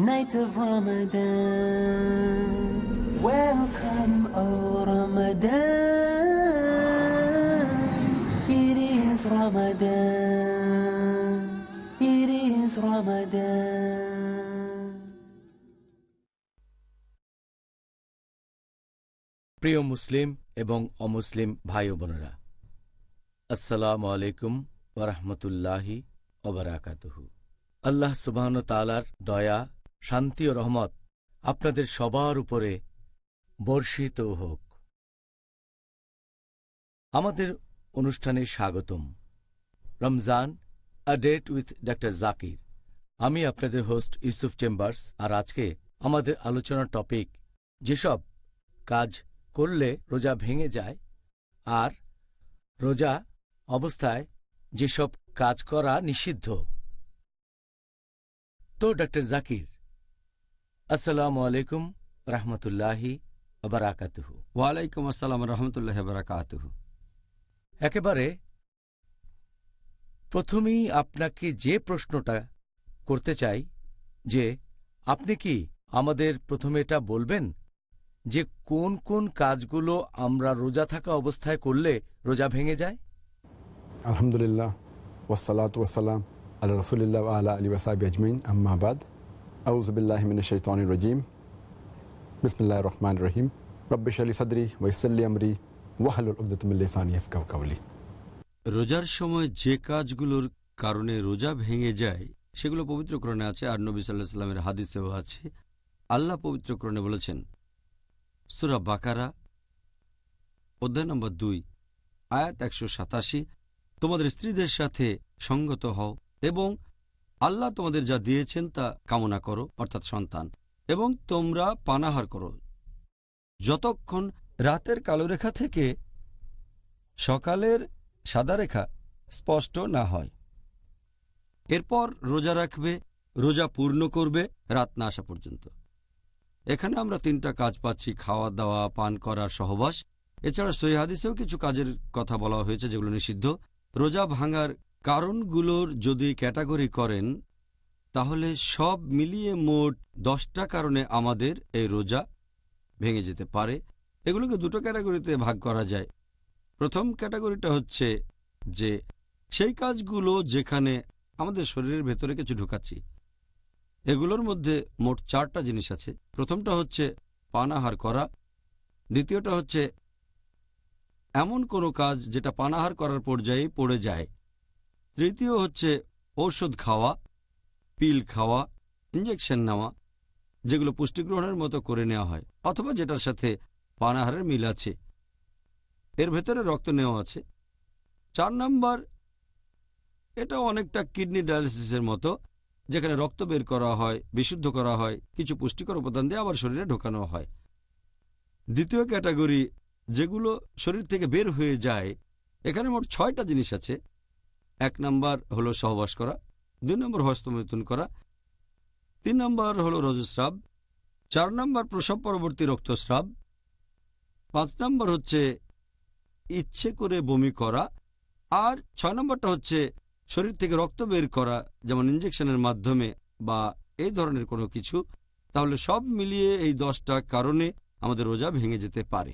Night of Ramadan. Welcome, O Ramadan. It is Ramadan. It is Ramadan. প্রিয় মুসলিম এবং অমুসলিম ভাই বোনেরা আসসালামু আলাইকুম ওরহমতুল্লাহি ওবরাকাতুহু আল্লাহ সুবাহন তালার দয়া শান্তি ও রহমত আপনাদের সবার উপরে বর্ষিত হোক। আমাদের অনুষ্ঠানে স্বাগতম। Ramzan, a date with doctor Zakir. আমি আপনাদের হোস্ট ইউসুফ চেম্বার্স, আর আজকে আমাদের আলোচনার টপিক, যেসব কাজ করলে রোজা ভেঙে যায় আর রোজা অবস্থায় যেসব কাজ করা নিষিদ্ধ। তো ডক্টর জাকির আসসালামু আলাইকুম রহমতুল্লাহি বারাকাতুহু। ওয়ালাইকুম আসসালাম রহমতুল্লাহ বারাকাতুহ। একেবারে প্রথমেই আপনাকে যে প্রশ্নটা করতে চাই যে আপনি কি আমাদের প্রথমে এটা বলবেন যে কোন কোন কাজগুলো আমরা রোজা থাকা অবস্থায় করলে রোজা ভেঙে যায়? আলহামদুলিল্লাহ ওসালাত ওসালাম আল্লাহ রসুলিল্লাহ আল্লাহ আলী ওসাবি আজমিন আহমাবাদ রহমান রহিম রোজার সময় যে কাজগুলোর কারণে রোজা ভেঙে যায়, সেগুলো পবিত্রকরণে আছে আর নবী সাল্লাহ সাল্লামের হাদিসেও আছে। আল্লাহ পবিত্রকরণে বলেছেন, সুরা বাকারা, অধ্যায় নম্বর দুই, আয়াত একশো সাতাশি, তোমাদের স্ত্রীদের সাথে সঙ্গত হও এবং আল্লাহ তোমাদের যা দিয়েছেন তা কামনা করো, অর্থাৎ সন্তান, এবং তোমরা পানাহার করো। যতক্ষণ রাতের কালো রেখা থেকে সকালের সাদা রেখা স্পষ্ট না হয়, এরপর রোজা রাখবে, রোজা পূর্ণ করবে, রাত না আসা পর্যন্ত। এখানে আমরা তিনটা কাজ পাচ্ছি খাওয়া দাওয়া পান করার সহবাস। এছাড়া সহিহাদিসেও কিছু কাজের কথা বলা হয়েছে যেগুলো নিষিদ্ধ। রোজা ভাঙার কারণগুলোর যদি ক্যাটাগরি করেন, তাহলে সব মিলিয়ে মোট দশটা কারণে আমাদের এই রোজা ভেঙে যেতে পারে। এগুলোকে দুটো ক্যাটাগরিতে ভাগ করা যায়। প্রথম ক্যাটাগরিটা হচ্ছে যে সেই কাজগুলো যেখানে আমাদের শরীরের ভেতরে কিছু ঢুকাচ্ছি, এগুলোর মধ্যে মোট চারটা জিনিস আছে। প্রথমটা হচ্ছে পানাহার করা, দ্বিতীয়টা হচ্ছে এমন কোনো কাজ যেটা পানাহার করার পর্যায়ে পড়ে যায় তৃতীয় হচ্ছে ঔষধ খাওয়া, পিল খাওয়া ইঞ্জেকশন নেওয়া, যেগুলো পুষ্টিগ্রহণের মতো করে নেওয়া হয়, অথবা যেটার সাথে পানাহারের মিল আছে। এর ভেতরে রক্ত নেওয়া আছে। চার নাম্বার এটা অনেকটা কিডনি ডায়ালিসিসের মতো, যেখানে রক্ত বের করা হয়, বিশুদ্ধ করা হয়, কিছু পুষ্টিকর উপাদান দিয়ে আবার শরীরে ঢোকানো হয়। দ্বিতীয় ক্যাটাগরি, যেগুলো শরীর থেকে বের হয়ে যায়, এখানে মোট ছয়টা জিনিস আছে। এক নম্বর হলো সহবাস করা, দুই নম্বর হস্তমৈথুন করা, তিন নম্বর হলো রজস্রাব চার নম্বর প্রসব পরবর্তী রক্তস্রাব পাঁচ নম্বর হচ্ছে ইচ্ছে করে বমি করা, আর ছয় নম্বরটা হচ্ছে শরীর থেকে রক্ত বের করা, যেমন ইঞ্জেকশনের মাধ্যমে বা এই ধরনের কোনো কিছু, তাহলে সব মিলিয়ে এই দশটা কারণে আমাদের রোজা ভেঙে যেতে পারে।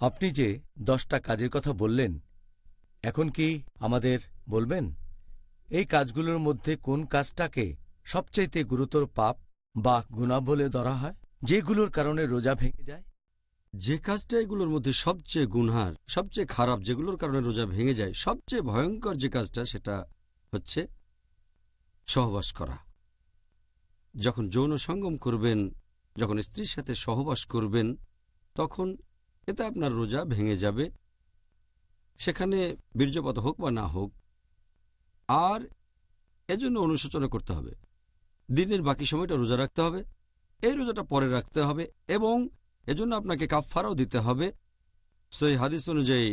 আপনি যে দশটা কাজের কথা বললেন এখন কি আমাদের বলবেন? এই কাজগুলোর মধ্যে কোন কাজটাকে সবচাইতে গুরুতর পাপ বা গুণা বলে ধরা হয়? যেগুলোর কারণে রোজা ভেঙে যায়? যে কাজটা এগুলোর মধ্যে সবচেয়ে গুনহার, সবচেয়ে খারাপ যেগুলোর কারণে রোজা ভেঙে যায়, সবচেয়ে ভয়ঙ্কর যে কাজটা সেটা হচ্ছে সহবাস করা। যখন যৌন সঙ্গম করবেন, যখন স্ত্রীর সাথে সহবাস করবেন, তখন এতে আপনার রোজা ভেঙে যাবে। সেখানে বীর্যপাত হোক বা না হোক, আর এজন্য অনুশোচনা করতে হবে। দিনের বাকি সময়টা রোজা রাখতে হবে, এই রোজাটা পরে রাখতে হবে এবং এজন্য আপনাকে কাফফারাও দিতে হবে। সেই হাদিস অনুযায়ী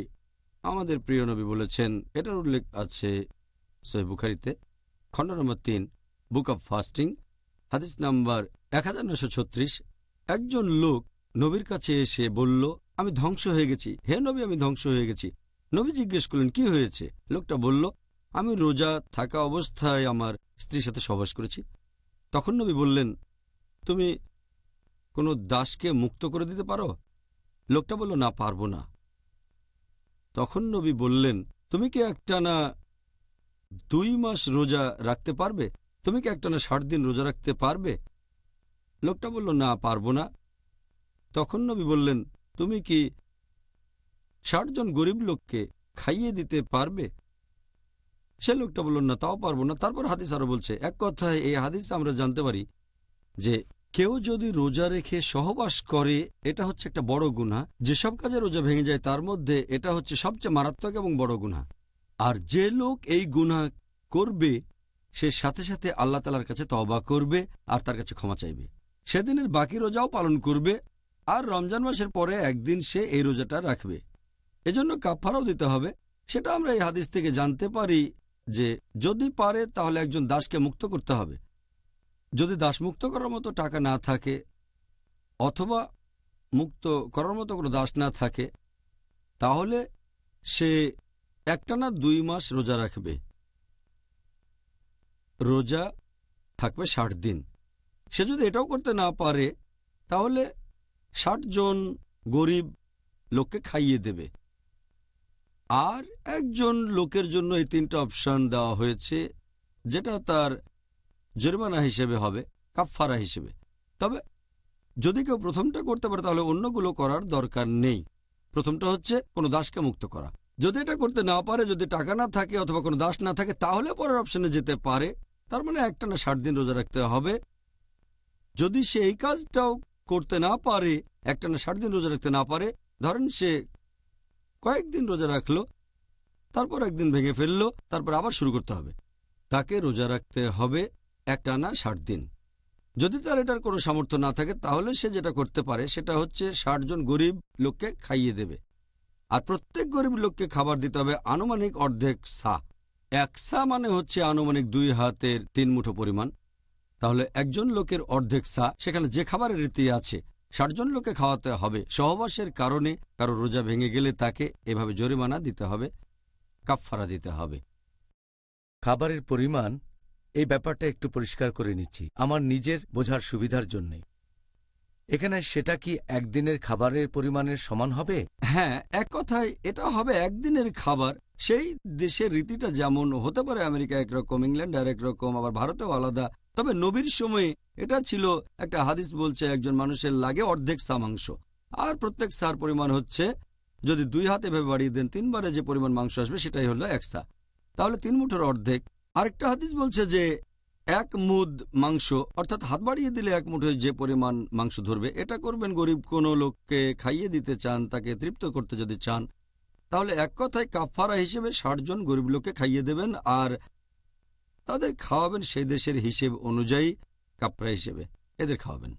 আমাদের প্রিয় নবী বলেছেন, এটার উল্লেখ আছে সই বুখারিতে, খণ্ড নম্বর তিন, বুক অব ফাস্টিং, হাদিস নাম্বার এক একজন লোক নবীর কাছে এসে বলল, আমি ধ্বংস হয়ে গেছি। হে নবী, আমি ধ্বংস হয়ে গেছি। নবী জিজ্ঞেস করলেন, কি হয়েছে? লোকটা বলল, আমি রোজা থাকা অবস্থায় আমার স্ত্রীর সাথে সহবাস করেছি। তখন নবী বললেন, তুমি কোনো দাসকে মুক্ত করে দিতে পারো? লোকটা বলল, না, পারব না। তখন নবী বললেন, তুমি কি একটানা দুই মাস রোজা রাখতে পারবে? তুমি কি একটানা ষাট দিন রোজা রাখতে পারবে? লোকটা বলল, না, পারব না। তখন নবী বললেন, তুমি কি ষাট জন গরিব লোককে খাইয়ে দিতে পারবে? সে লোকটা বলল, না, তাও পারব না। তারপর হাদিস আরও বলছে, এক কথায় এই হাদিস আমরা জানতে পারি যে কেউ যদি রোজা রেখে সহবাস করে, এটা হচ্ছে একটা বড় গুণা যেসব কাজে রোজা ভেঙে যায়, তার মধ্যে এটা হচ্ছে সবচেয়ে মারাত্মক এবং বড় গুণা আর যে লোক এই গুণা করবে, সে সাথে সাথে আল্লাহ তালার কাছে তবা করবে আর তার কাছে ক্ষমা চাইবে। সেদিনের বাকি রোজাও পালন করবে আর রমজান মাসের পরে একদিন সে এই রোজাটা রাখবে। এজন্য কাফারাও দিতে হবে। সেটা আমরা এই হাদিস থেকে জানতে পারি যে যদি পারে তাহলে একজন দাসকে মুক্ত করতে হবে। যদি দাস মুক্ত করার মতো টাকা না থাকে অথবা মুক্ত করার মতো কোনো দাস না থাকে, তাহলে সে একটানা দুই মাস রোজা রাখবে। রোজা থাকবে ষাট দিন। সে যদি এটাও করতে না পারে, তাহলে ষাট জন গরিব লোককে খাইয়ে দেবে। আর একজন লোকের জন্য এই তিনটা অপশন দেওয়া হয়েছে, যেটা তার জরিমানা হিসেবে হবে, কাফফারা হিসেবে। তবে যদি কেউ প্রথমটা করতে পারে, তাহলে অন্যগুলো করার দরকার নেই। প্রথমটা হচ্ছে কোনো দাসকে মুক্ত করা। যদি এটা করতে না পারে, যদি টাকা না থাকে অথবা কোনো দাস না থাকে, তাহলে পরের অপশনে যেতে পারে। তার মানে একটা না ষাট দিন রোজা রাখতে হবে। যদি সে এই কাজটাও করতে না পারে একটা না ষাট দিন রোজা রাখতে না পারে, ধরেন সে কয়েকদিন রোজা রাখল, তারপর একদিন ভেঙে ফেলল, তারপর আবার শুরু করতে হবে। তাকে রোজা রাখতে হবে একটানা ষাট দিন। যদি তার এটার কোনো সামর্থ্য না থাকে, তাহলে সে যেটা করতে পারে, সেটা হচ্ছে ষাট জন গরিব লোককে খাইয়ে দেবে। আর প্রত্যেক গরিব লোককে খাবার দিতে হবে আনুমানিক অর্ধেক সা। এক সা মানে হচ্ছে আনুমানিক দুই হাতের তিন মুঠো পরিমাণ। তাহলে একজন লোকের অর্ধেক সা, সেখানে যে খাবারের রীতি আছে ষাটজন লোকে খাওয়াতে হবে। সহবাসের কারণে কারও রোজা ভেঙে গেলে তাকে এভাবে জরিমানা দিতে হবে কাফফারা দিতে হবে। খাবারের পরিমাণ এই ব্যাপারটা একটু পরিষ্কার করে নিচ্ছি। আমার নিজের বোঝার সুবিধার জন্যে। এখানে সেটা কি একদিনের খাবারের পরিমাণের সমান হবে? হ্যাঁ এক কথায় এটা হবে একদিনের খাবার। সেই দেশের রীতিটা যেমন হতে পারে আমেরিকা একরকম ইংল্যান্ড আর একরকম আবার ভারতেও আলাদা। তবে নবীর সময়ে এটা ছিল একটা হাদিস বলছে, একজন মানুষের লাগে অর্ধেক সা মাংস। আর প্রত্যেক সার পরিমাণ হচ্ছে, যদি দুই হাতে ভেবে বাড়িয়ে দেন, তিনবারে যে পরিমাণ মাংস আসবে সেটাই হলো এক সা তাহলে তিন মুঠোর অর্ধেক। আরেকটা হাদিস বলছে যে এক মুদ মাংস, অর্থাৎ হাত বাড়িয়ে দিলে এক মুঠোয় যে পরিমাণ মাংস ধরবে, এটা করবেন গরিব কোনো লোককে খাইয়ে দিতে চান, তাকে তৃপ্ত করতে যদি চান, তাহলে এক কথায় কাফারা হিসেবে ষাট জন গরিব লোককে খাইয়ে দেবেন, আর তাদের খাওয়াবেন সেই দেশের হিসেব অনুযায়ী কাপড়া হিসেবে। এদের খাওয়াবেন।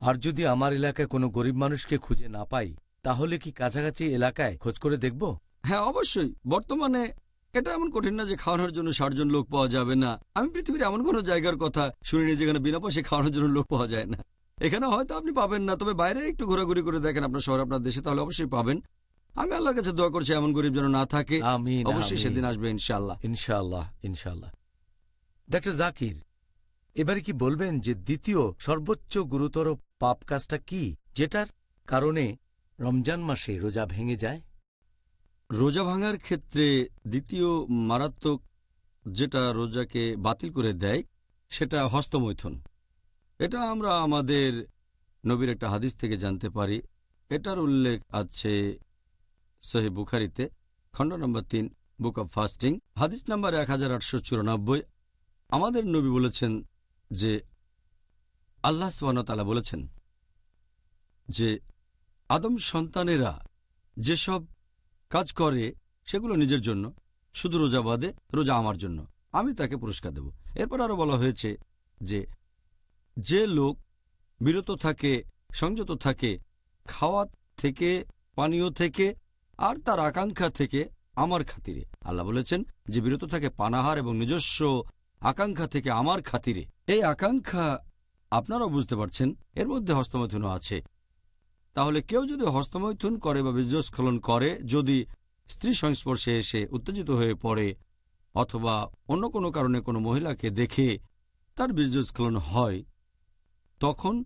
আর যদি আমার এলাকায় কোনো গরিব মানুষকে খুঁজে না পাই তাহলে কি কাছাকাছি এলাকায় খোঁজ করে দেখব? হ্যাঁ অবশ্যই। বর্তমানে এটা এমন কঠিন না যে খাওয়ানোর জন্য ষাটজন লোক পাওয়া যাবে না। আমি পৃথিবীর এমন কোনো জায়গার কথা শুনিনি যেখানে বিনা পয়সা খাওয়ানোর জন্য লোক পাওয়া যায় না। এখানে হয়তো আপনি পাবেন না তবে বাইরে একটু ঘোরাঘুরি করে দেখেন আপনার শহর আপনার দেশে তাহলে অবশ্যই পাবেন। আমি আল্লাহর কাছে দোয়া করছি এমন গরিব যেন না থাকে। আমি অবশ্যই সেদিন আসবে ইনশাল্লাহ ইনশাল্লাহ ইনশাআল্লাহ। ডাক্তার জাকির, এবারে কি বলবেন যে দ্বিতীয় সর্বোচ্চ গুরুতর পাপ কাজটা কি, যেটার কারণে রমজান মাসে রোজা ভেঙে যায়? রোজা ভাঙার ক্ষেত্রে দ্বিতীয় মারাত্মক যেটা রোজাকে বাতিল করে দেয়, সেটা হস্তমৈথুন। এটা আমরা আমাদের নবীর একটা হাদিস থেকে জানতে পারি। এটার উল্লেখ আছে সহি বুখারিতে, খণ্ড নম্বর তিন, বুক অব ফাস্টিং, হাদিস নাম্বার এক আমাদের নবী বলেছেন যে, আল্লাহ সোয়ানতালা বলেছেন যে, আদম সন্তানেরা যেসব কাজ করে, সেগুলো নিজের জন্য, শুধু রোজা বাদে, রোজা আমার জন্য। আমি তাকে পুরস্কার দেব। এরপর আরও বলা হয়েছে যে যে লোক বিরত থাকে, সংযত থাকে খাওয়া থেকে, পানীয় থেকে, আর তার আকাঙ্ক্ষা থেকে আমার খাতিরে, আল্লাহ বলেছেন যে, বিরত থাকে পানাহার এবং নিজস্ব আকাঙ্ক্ষা থেকে আমার খাতিরে। এই আকাঙ্ক্ষা আপনারাও বুঝতে পারছেন, এর মধ্যে হস্তমৈথুনও আছে। তাহলে কেউ যদি হস্তমৈথুন করে বা বীর্যস্খলন করে, যদি স্ত্রী সংস্পর্শে এসে উত্তেজিত হয়ে পড়ে, অথবা অন্য কোনো কারণে কোনো মহিলাকে দেখে তার বীর্যস্খলন হয়, তখন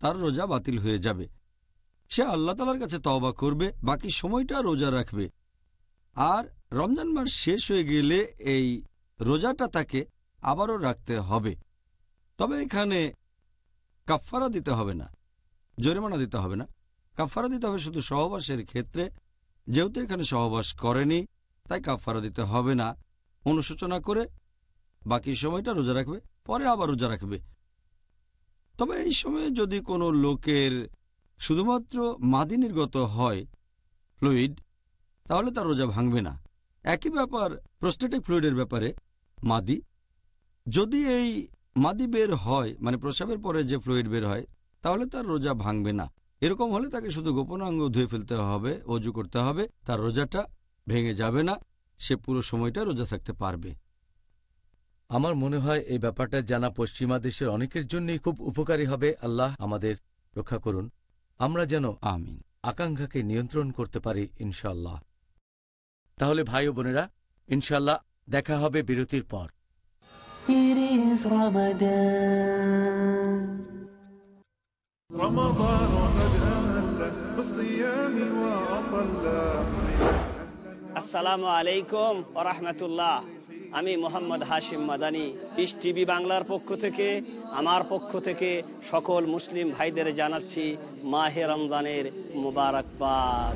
তার রোজা বাতিল হয়ে যাবে। সে আল্লাহ তালার কাছে তওবা করবে, বাকি সময়টা রোজা রাখবে। আর রমজান মাস শেষ হয়ে গেলে এই রোজাটা তাকে আবারও রাখতে হবে। তবে এখানে কাফফারা দিতে হবে না, জরিমানা দিতে হবে না। কাফফারা দিতে হবে শুধু সহবাসের ক্ষেত্রে, যেহেতু এখানে সহবাস করেনি, তাই কাফফারা দিতে হবে না। অনুশোচনা করে বাকি সময়টা রোজা রাখবে, পরে আবার রোজা রাখবে। তবে এই সময়ে যদি কোনো লোকের শুধুমাত্র মাদি নির্গত হয় ফ্লুইড, তাহলে তার রোজা ভাঙবে না। একই ব্যাপার, প্রস্টেটিক ফ্লুইডের ব্যাপারে মাদি যদি এই মাদি বের হয় মানে প্রসাবের পরে যে ফ্লুইড বের হয় তাহলে তার রোজা ভাঙবে না। এরকম হলে তাকে শুধু গোপনাঙ্গ ধুয়ে ফেলতে হবে অজু করতে হবে তার রোজাটা ভেঙে যাবে না সে পুরো সময়টা রোজা থাকতে পারবে। আমার মনে হয় এই ব্যাপারটা জানা পশ্চিমা দেশের অনেকের জন্যই খুব উপকারী হবে। আল্লাহ আমাদের রক্ষা করুন। আমরা যেন আমিন। আকাঙ্ক্ষাকে নিয়ন্ত্রণ করতে পারি ইনশাল্লাহ তাহলে ভাই ও বোনেরা ইনশাল্লাহ দেখা হবে বিরতির পর। It is Ramadan. رمضان قد أهل بالصيام وأطل আসসালামু আলাইকুম ওরহমতুল্লাহ আমি মোহাম্মদ হাশিম মাদানি পিস টিভি বাংলার পক্ষ থেকে আমার পক্ষ থেকে সকল মুসলিম ভাইদের জানাচ্ছি মাহে রমজানের মুবারকবাদ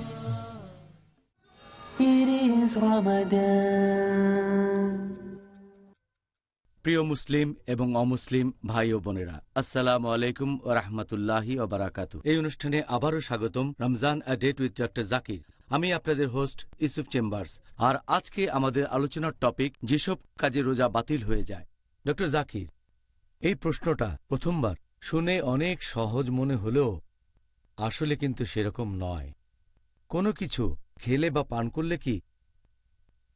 প্রিয় মুসলিম এবং অমুসলিম ভাই ও বোনেরা, আসসালাম আলাইকুম ও রহমতুল্লাহি ওবারাকাতু এই অনুষ্ঠানে আবারও স্বাগতম Ramzan a date with doctor Zakir. আমি আপনাদের হোস্ট ইউসুফ চেম্বার্স। আর আজকে আমাদের আলোচনার টপিক যেসব কাজে রোজা বাতিল হয়ে যায়। ডক্টর জাকির, এই প্রশ্নটা প্রথমবার শুনে অনেক সহজ মনে হলেও আসলে কিন্তু সেরকম নয়। কোনো কিছু খেলে বা পান করলে কি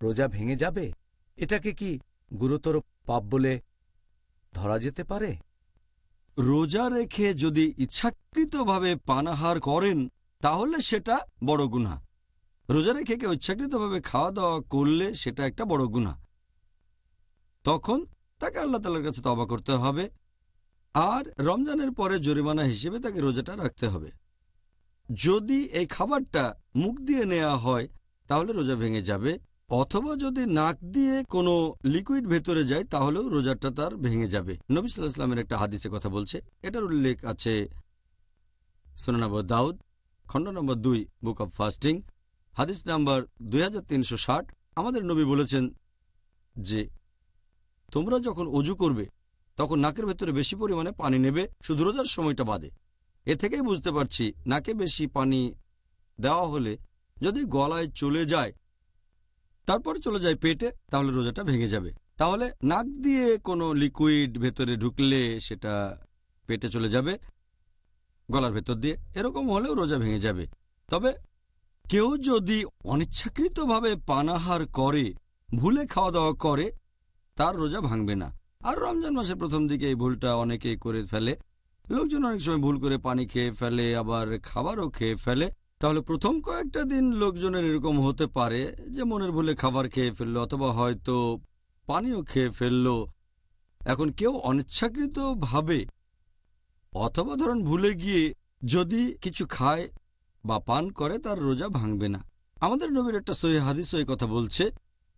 রোজা ভেঙে যাবে? এটাকে কি গুরুতর পাপ বলে ধরা যেতে পারে? রোজা রেখে যদি ইচ্ছাকৃতভাবে পানাহার করেন, তাহলে সেটা বড় গুনাহ। রোজা রেখে কেউ ইচ্ছাকৃতভাবে খাওয়া দাওয়া করলে সেটা একটা বড় গুণা তখন তাকে আল্লাহ তালার কাছে তবা করতে হবে, আর রমজানের পরে জরিমানা হিসেবে তাকে রোজাটা রাখতে হবে। যদি এই খাবারটা মুখ দিয়ে নেওয়া হয়, তাহলে রোজা ভেঙে যাবে। অথবা যদি নাক দিয়ে কোনো লিকুইড ভেতরে যায়, তাহলেও রোজাটা তার ভেঙে যাবে। নবী ইসলামের একটা হাদিসে কথা বলছে। এটার উল্লেখ আছে সোনানাব দাউদ, খণ্ড নম্বর দুই, বুক অব ফাস্টিং, হাদিস নাম্বার দুই হাজার তিনশো ষাট। আমাদের নবী বলেছেন যে, তোমরা যখন অজু করবে, তখন নাকের ভেতরে বেশি পরিমাণে পানি নেবে, শুধু রোজার সময়টা বাদে। এ থেকেই বুঝতে পারছি নাকে বেশি পানি দেওয়া হলে যদি গলায় চলে যায়, তারপর চলে যায় পেটে, তাহলে রোজাটা ভেঙে যাবে। তাহলে নাক দিয়ে কোনো লিকুইড ভেতরে ঢুকলে সেটা পেটে চলে যাবে, গলার ভেতর দিয়ে। এরকম হলেও রোজা ভেঙে যাবে। তবে কেউ যদি অনিচ্ছাকৃতভাবে পানাহার করে, ভুলে খাওয়া দাওয়া করে, তার রোজা ভাঙবে না। আর রমজান মাসের প্রথম দিকে এই ভুলটা অনেকেই করে ফেলে। লোকজন অনেক সময় ভুল করে পানি খেয়ে ফেলে, আবার খাবারও খেয়ে ফেলে। তাহলে প্রথম কয়েকটা দিন লোকজনের এরকম হতে পারে যে মনের ভুলে খাবার খেয়ে ফেলল, অথবা হয়তো পানিও খেয়ে ফেলল। এখন কেউ অনিচ্ছাকৃতভাবে অথবা ধরুন ভুলে গিয়ে যদি কিছু খায় বা পান করে, তার রোজা ভাঙবে না। আমাদের নবীর একটা সহি হাদিস এই কথা বলছে।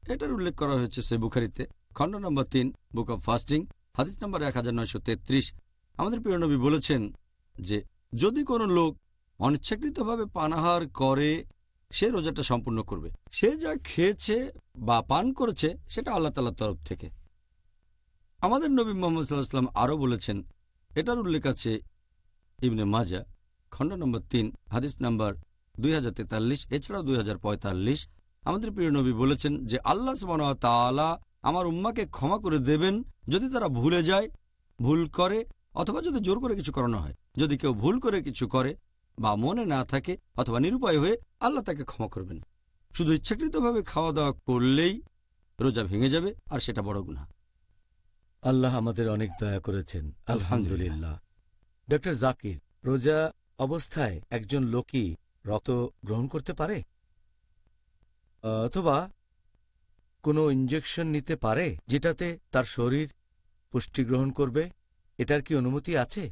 এটার উল্লেখ করা হয়েছে সে বুখারিতে। খণ্ড নম্বর তিন, বুক অব ফাস্টিং, হাদিস নম্বর এক হাজার নয়শো তেত্রিশ। আমাদের প্রিয় নবী বলেছেন যে, যদি কোনো লোক অনিচ্ছাকৃতভাবে পানাহার করে, সে রোজাটা সম্পূর্ণ করবে। সে যা খেয়েছে বা পান করেছে, সেটা আল্লাহ তালার তরফ থেকে। আমাদের নবী মোহাম্মদ সাল্লাহাম আরও বলেছেন, এটার উল্লেখ আছে ইবনে মাজা, খণ্ড নম্বর তিন, হাদিস নাম্বার দুই হাজার তেতাল্লিশ, এছাড়াও দুই হাজার পঁয়তাল্লিশ। আমাদের প্রিয় নবী বলেছেন যে, আল্লাহ তাআলা আমার উম্মাকে ক্ষমা করে দেবেন যদি তারা ভুলে যায়, ভুল করে অথবা যদি জোর করে কিছু করানো হয়, যদি কেউ ভুল করে কিছু করে বা মনে না থাকে অথবা নিরুপায় হয়ে আল্লাহ তাকে ক্ষমা করবেন। শুধু ইচ্ছাকৃতভাবে খাওয়া দাওয়া করলেই রোজা ভেঙে যাবে, আর সেটা বড় গুণা আল্লাহ আমাদের অনেক দয়া করেছেন, আলহামদুলিল্লাহ। ডক্টর জাকির, রোজা অবস্থায় একজন লোকই রক্ত গ্রহণ করতে পারে? অথবা কোনো ইঞ্জেকশন নিতে পারে, যেটাতে তার শরীর পুষ্টি গ্রহণ করবে? এটার কি অনুমতি আছে?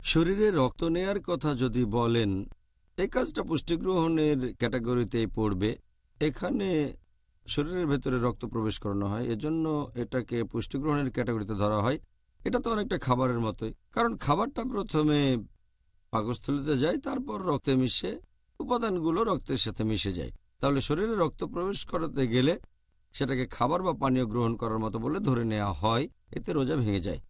শরীরে রক্ত নেয়ার কথা যদি বলেন এই কাজটা পুষ্টিগ্রহণের ক্যাটাগরিতেই পড়বে। এখানে শরীরের ভেতরে রক্ত প্রবেশ করানো হয়, এজন্য এটাকে পুষ্টিগ্রহণের ক্যাটাগরিতে ধরা হয়। এটা তো অনেকটা খাবারের মতোই, কারণ খাবারটা প্রথমে পাকস্থলিতে যায়, তারপর রক্তে মিশে, উপাদানগুলো রক্তের সাথে মিশে যায়। তাহলে শরীরে রক্ত প্রবেশ করাতে গেলে সেটাকে খাবার বা পানীয় গ্রহণ করার মতো বলে ধরে নেওয়া হয়, এতে রোজা ভেঙে যায়।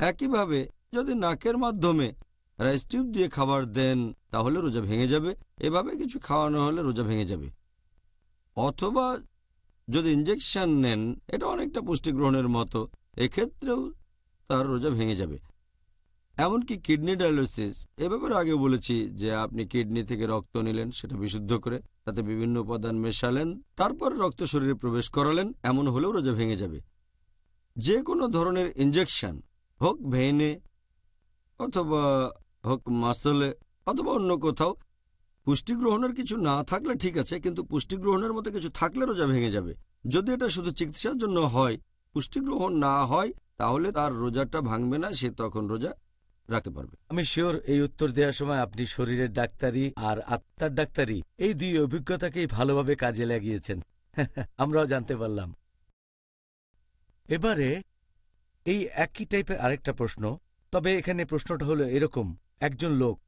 একইভাবে যদি নাকের মাধ্যমে রাইস টিউব দিয়ে খাবার দেন, তাহলে রোজা ভেঙে যাবে। এভাবে কিছু খাওয়ানো হলে রোজা ভেঙে যাবে। অথবা যদি ইঞ্জেকশন নেন, এটা অনেকটা পুষ্টি গ্রহণের মতো, এক্ষেত্রেও তার রোজা ভেঙে যাবে। এমনকি কিডনি ডায়ালিসিস এ ব্যাপারে আগে বলেছি যে আপনি কিডনি থেকে রক্ত নিলেন, সেটা বিশুদ্ধ করে, তাতে বিভিন্ন উপাদান মেশালেন, তারপর রক্ত শরীরে প্রবেশ করালেন, এমন হলেও রোজা ভেঙে যাবে। যে কোনো ধরনের ইঞ্জেকশন হোক ভেনে, অথবা হোক মাসলে, অথবা অন্য কোথাও পুষ্টি গ্রহণের কিছু না থাকলে ঠিক আছে, কিন্তু পুষ্টি গ্রহণের মতো কিছু থাকলে রোজা ভেঙে যাবে। যদি এটা শুধু চিকিৎসার জন্য হয় পুষ্টি গ্রহণ না হয়, তাহলে তার রোজাটা ভাঙবে না, সে তখন রোজা রাখতে পারবে। আমি শিওর এই উত্তর দেওয়ার সময় আপনি শরীরের ডাক্তারি আর আত্মার ডাক্তারি, এই দুই অভিজ্ঞতাকেই ভালোভাবে কাজে লাগিয়েছেন। আমরাও জানতে পারলাম। এবারে এই একই টাইপের আরেকটা প্রশ্ন, তবে এখানে প্রশ্নটা হলো এরকম, একজন লোক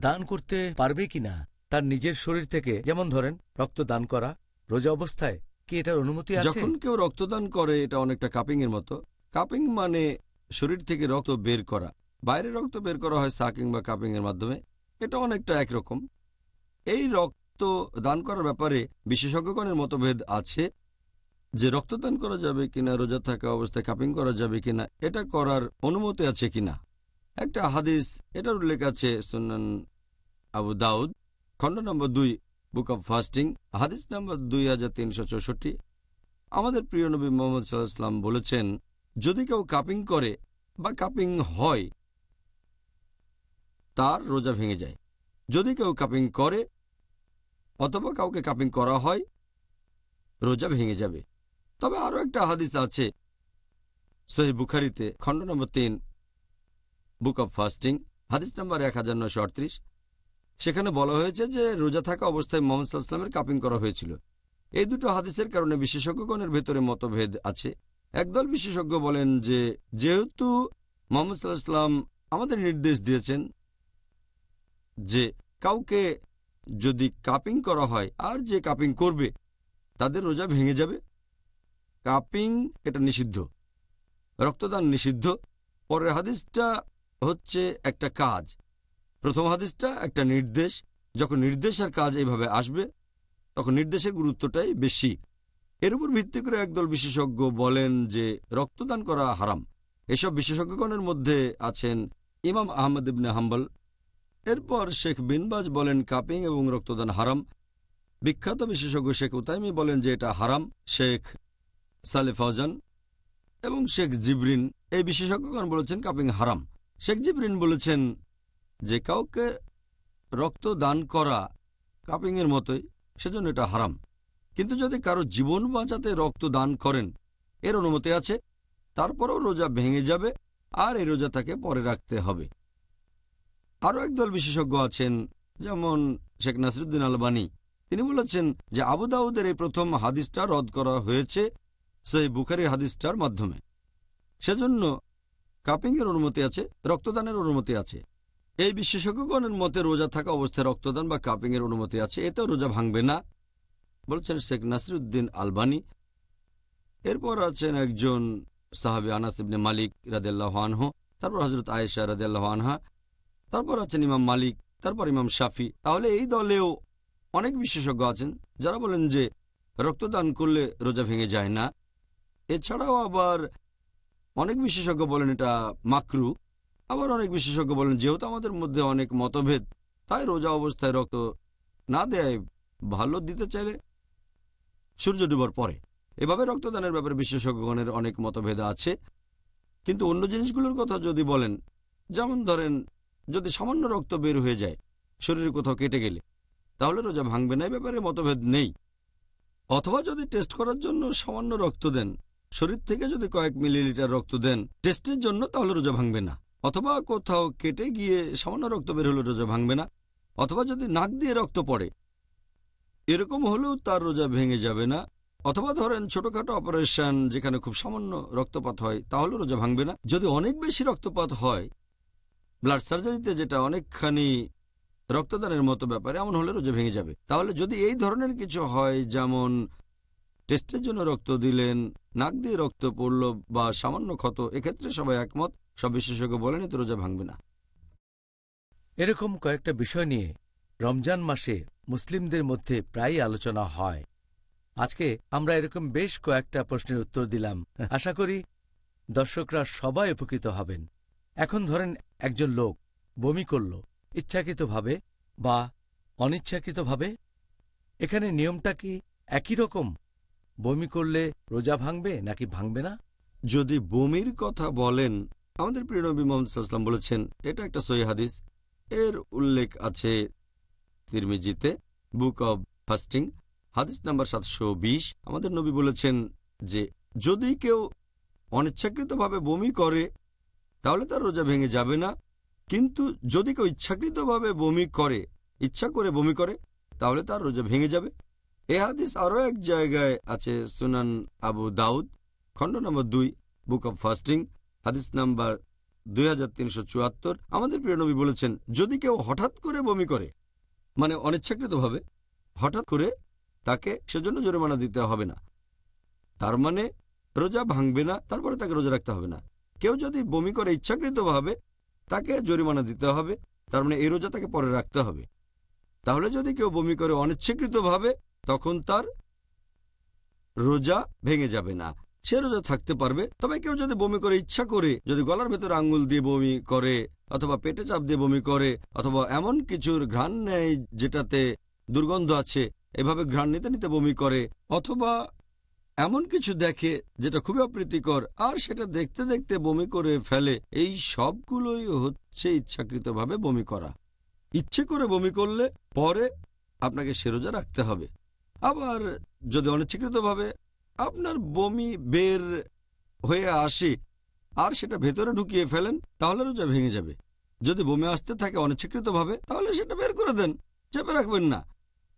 দান করতে পারবে কিনা তার নিজের শরীর থেকে, যেমন ধরেন, রক্ত দান করা, রোজা অবস্থায়, কি এটার অনুমতি আছে? যখন কেউ রক্তদান করে, এটা অনেকটা কাপিং এর মতো। কাপিং মানে শরীর থেকে রক্ত বের করা। বাইরে রক্ত বের করা হয় সাকিং বা কাপিং এর মাধ্যমে। এটা অনেকটা একরকম। এই রক্ত দান করার ব্যাপারে বিশেষজ্ঞগণের মতভেদ আছে। যে রক্তদান করা যাবে কিনা, রোজা থাকা অবস্থায় কাপিং করা যাবে কিনা, এটা করার অনুমতি আছে কিনা? একটা হাদিস, এটার উল্লেখ আছে সুনান আবু দাউদ, খণ্ড নম্বর দুই, বুক অব ফাস্টিং, হাদিস নম্বর দুই হাজার তিনশো চৌষট্টি। আমাদের প্রিয় নবী মোহাম্মদ সাল্লাহাম বলেছেন, যদি কেউ কাপিং করে বা কাপিং হয়, তার রোজা ভেঙে যায়। যদি কেউ কাপিং করে অথবা কাউকে কাপিং করা হয়, রোজা ভেঙে যাবে। তবে আরও একটা হাদিস আছে। সহি বুখারিতে, খণ্ড নম্বর তিন বুক অব ফাস্টিং হাদিস নম্বর এক হাজার নশো আটত্রিশ। সেখানে বলা হয়েছে যে, রোজা থাকা অবস্থায় মোহাম্মদ সাল্লামের কাপিং করা হয়েছিল। এই দুটো হাদিসের কারণে বিশেষজ্ঞগণের ভেতরে মতভেদ আছে। একদল বিশেষজ্ঞ বলেন যে, যেহেতু মোহাম্মদ সাল্লাহাম আমাদের নির্দেশ দিয়েছেন যে, কাউকে যদি কাপিং করা হয় আর যে কাপিং করবে, তাদের রোজা ভেঙে যাবে। কাপিং এটা নিষিদ্ধ। রক্তদান নিষিদ্ধ। পরের হাদিসটা হচ্ছে একটা কাজ। প্রথম হাদিসটা একটা নির্দেশ। যখন নির্দেশ আর কাজ এইভাবে আসবে, তখন নির্দেশের গুরুত্বটাই বেশি। এর উপর ভিত্তি করে একদল বিশেষজ্ঞ বলেন যে রক্তদান করা হারাম। এসব বিশেষজ্ঞগণের মধ্যে আছেন ইমাম আহমদ ইবনে হাম্বল। এরপর শেখ বিনবাজ বলেন কাপিং এবং রক্তদান হারাম। বিখ্যাত বিশেষজ্ঞ শেখ উতাইমি বলেন যে এটা হারাম। শেখ সালে ফৌজান এবং শেখ জিবরিন। এই বিশেষজ্ঞগণ বলেছেন কাপিং হারাম। শেখ জিবরিন বলেছেন যে কাউকে রক্ত দান করা কাপিংয়ের মতোই, সেজন্য এটা হারাম। কিন্তু যদি কারও জীবন বাঁচাতে রক্ত দান করেন, এর অনুমতি আছে, তারপরেও রোজা ভেঙে যাবে আর এই রোজা তাকে পরে রাখতে হবে। আরও একদল বিশেষজ্ঞ আছেন, যেমন শেখ নাসিরুদ্দিন আলবানী। তিনি বলেছেন যে আবু দাউদের এই প্রথম হাদিসটা রদ করা হয়েছে সেই বুখারির হাদিসটার মাধ্যমে। সেজন্য কাপিংয়ের অনুমতি আছে, রক্তদানের অনুমতি আছে। এই বিশেষজ্ঞগণের মতে রোজা থাকা অবস্থায় রক্তদান বা কাপিংয়ের অনুমতি আছে, এতেও রোজা ভাঙবে না। বলছেন শেখ নাসিরুদ্দিন আলবানী। এরপর আছেন একজন সাহাবি আনাস ইবনে মালিক রাদেল্লাহ আনহ, তারপর হজরত আয়েশা রাদেল্লাহ আনহা, তারপর আছেন ইমাম মালিক, তারপর ইমাম শাফি। তাহলে এই দলেও অনেক বিশেষজ্ঞ আছেন, যারা বলেন যে রক্তদান করলে রোজা ভেঙে যায় না। এছাড়াও আবার অনেক বিশেষজ্ঞ বলেন এটা মাকরু, আবার অনেক বিশেষজ্ঞ বলেন যেহেতু আমাদের মধ্যে অনেক মতভেদ, তাই রোজা অবস্থায় রক্ত না দেয় ভালো দিতে চাইলে সূর্য ডুবার পরে। এভাবে রক্তদানের ব্যাপারে বিশেষজ্ঞগণের অনেক মতভেদ আছে। কিন্তু অন্য জিনিসগুলোর কথা যদি বলেন, যেমন ধরেন যদি সামান্য রক্ত বের হয়ে যায়, শরীরে কোথাও কেটে গেলে, তাহলে রোজা ভাঙবে না ব্যাপারে মতভেদ নেই। অথবা যদি টেস্ট করার জন্য সামান্য রক্ত দেন শরীর থেকে যদি কয়েক মিলিলিটার রক্ত দেন, টেস্টের জন্য তাহলে রোজা ভাঙবে না। অথবা কোথাও কেটে গিয়ে সামান্য রক্ত বের হলে রোজা ভাঙবে না। অথবা যদি নাক দিয়ে রক্ত পড়ে, এরকম হলেও তার রোজা ভেঙে যাবে না। অথবা ধরেন ছোটখাটো অপারেশন যেখানে খুব সামান্য রক্তপাত হয় তাহলে রোজা ভাঙবে না। যদি অনেক বেশি রক্তপাত হয়, ব্লাড সার্জারিতে যেটা অনেকখানি রক্তদানের মতো ব্যাপারে, এমন হলে রোজা ভেঙে যাবে। তাহলে যদি এই ধরনের কিছু হয়, যেমন টেস্টের জন্য রক্ত দিলেন, নাক দিয়ে রক্ত পড়ল বা সামান্য ক্ষত, এক্ষেত্রে সবাই একমত, সব বিশেষজ্ঞ বলেন এতে রোজা ভাঙবে না। এরকম কয়েকটা বিষয় নিয়ে রমজান মাসে মুসলিমদের মধ্যে প্রায়ই আলোচনা হয়। আজকে আমরা এরকম বেশ কয়েকটা প্রশ্নের উত্তর দিলাম। আশা করি দর্শকরা সবাই উপকৃত হবেন। এখন ধরেন একজন লোক বমি করল, ইচ্ছাকৃতভাবে বা অনিচ্ছাকৃতভাবে। এখানে নিয়মটা কি একই রকম? বমি করলে রোজা ভাঙবে নাকি ভাঙবে না? যদি বমির কথা বলেন, আমাদের প্রিয় নবী মোহাম্মদ বলেছেন, এটা একটা সহি হাদিস। এর উল্লেখ আছে তিরমিজিতে, বুক অব ফাস্টিং, হাদিস নাম্বার সাতশো বিশ। আমাদের নবী বলেছেন যে, যদি কেউ অনিচ্ছাকৃতভাবে বমি করে, তাহলে তার রোজা ভেঙে যাবে না। কিন্তু যদি কেউ ইচ্ছাকৃতভাবে বমি করে, ইচ্ছা করে বমি করে, তাহলে তার রোজা ভেঙে যাবে। এ হাদিস আরও এক জায়গায় আছে সুনান আবু দাউদ, খণ্ড নম্বর দুই বুক অব ফাস্টিং হাদিস নাম্বার দুই হাজার তিনশো চুয়াত্তর। আমাদের প্রিয় নবী বলেছেন, যদি কেউ হঠাৎ করে বমি করে মানে অনিচ্ছাকৃতভাবে হঠাৎ করে তাকে সেজন্য জরিমানা দিতে হবে না। তার মানে রোজা ভাঙবে না, তারপরে তাকে রোজা রাখতে হবে না। কেউ যদি বমি করে ইচ্ছাকৃতভাবে, তাকে জরিমানা দিতে হবে, তার মানে এই রোজা তাকে পরে রাখতে হবে। তাহলে যদি কেউ বমি করে অনিচ্ছাকৃতভাবে তখন তার রোজা ভেঙে যাবে না। সে রোজা থাকতে পারবে, তবে কেউ যদি বমি করে, ইচ্ছা করে, যদি গলার ভেতরে আঙ্গুল দিয়ে বমি করে, অথবা পেটে চাপ দিয়ে বমি করে, অথবা এমন কিছুর ঘ্রাণ নেয় যেটাতে দুর্গন্ধ আছে, এভাবে ঘ্রাণ নিতে নিতে বমি করে, অথবা এমন কিছু দেখে যেটা খুবই অপ্রীতিকর, আর সেটা দেখতে দেখতে বমি করে ফেলে, এই সবগুলোই হচ্ছে ইচ্ছাকৃতভাবে বমি করা। ইচ্ছে করে বমি করলে পরে আপনাকে সে রোজা রাখতে হবে। আবার যদি অনিচ্ছাকৃতভাবে আপনার বমি বের হয়ে আসে আর সেটা ভেতরে ঢুকিয়ে ফেলেন তাহলে রোজা ভেঙে যাবে। যদি বমি আসতে থাকে অনিচ্ছাকৃতভাবে তাহলে সেটা বের করে দেন। চেপে রাখবেন না।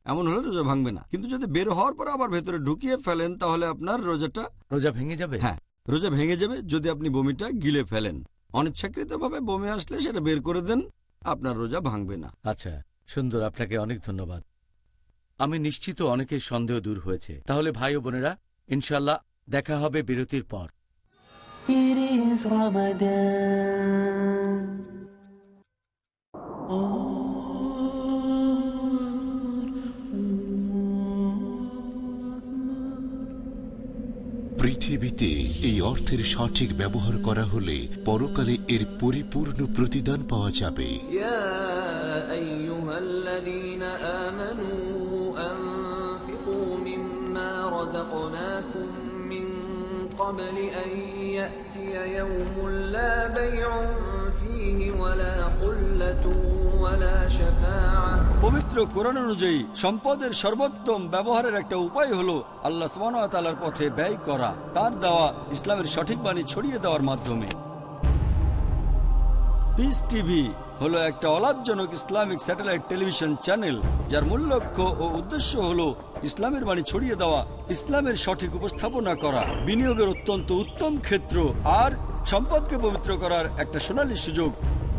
এমন হলে রোজা ভাঙবে না। কিন্তু যদি বের হওয়ার পর আবার ভেতরে ঢুকিয়ে ফেলেন তাহলে আপনার রোজাটা রোজা ভেঙে যাবে? হ্যাঁ রোজা ভেঙে যাবে যদি আপনি বমিটা গিলে ফেলেন। অনিচ্ছাকৃতভাবে বমি আসলে সেটা বের করে দেন আপনার রোজা ভাঙবে না। আচ্ছা সুন্দর। আপনাকে অনেক ধন্যবাদ। আমি নিশ্চিত অনেকের সন্দেহ দূর হয়েছে। তাহলে ভাই বোনেরা ইনশাল্লাহ দেখা হবে বিরতির পর। পৃথিবীতে এই অর্থের সঠিক ব্যবহার করা হলে পরকালে এর পরিপূর্ণ প্রতিদান পাওয়া যাবে। رزقناكم من قبل أن يأتي يوم لا بيع فيه ولا خلة ولا شفاعة পবিত্র কোরআন অনুযায়ী সম্পদের সর্বোত্তম ব্যবহারের একটা উপায় হলো আল্লাহ তালার পথে ব্যয় করা তার দেওয়া ইসলামের সঠিক বাণী ছড়িয়ে দেওয়ার মাধ্যমে পিস টিভি হলো একটা অলাভজনক ইসলামিক স্যাটেলাইট টেলিভিশন চ্যানেল, যার মূল লক্ষ্য ও উদ্দেশ্য হলো ইসলামের বাণী ছড়িয়ে দেওয়া, ইসলামের সঠিক উপস্থাপনা করা। বিনিয়োগের অত্যন্ত উত্তম ক্ষেত্র আর সম্পদকে পবিত্র করার একটা সোনালী সুযোগ।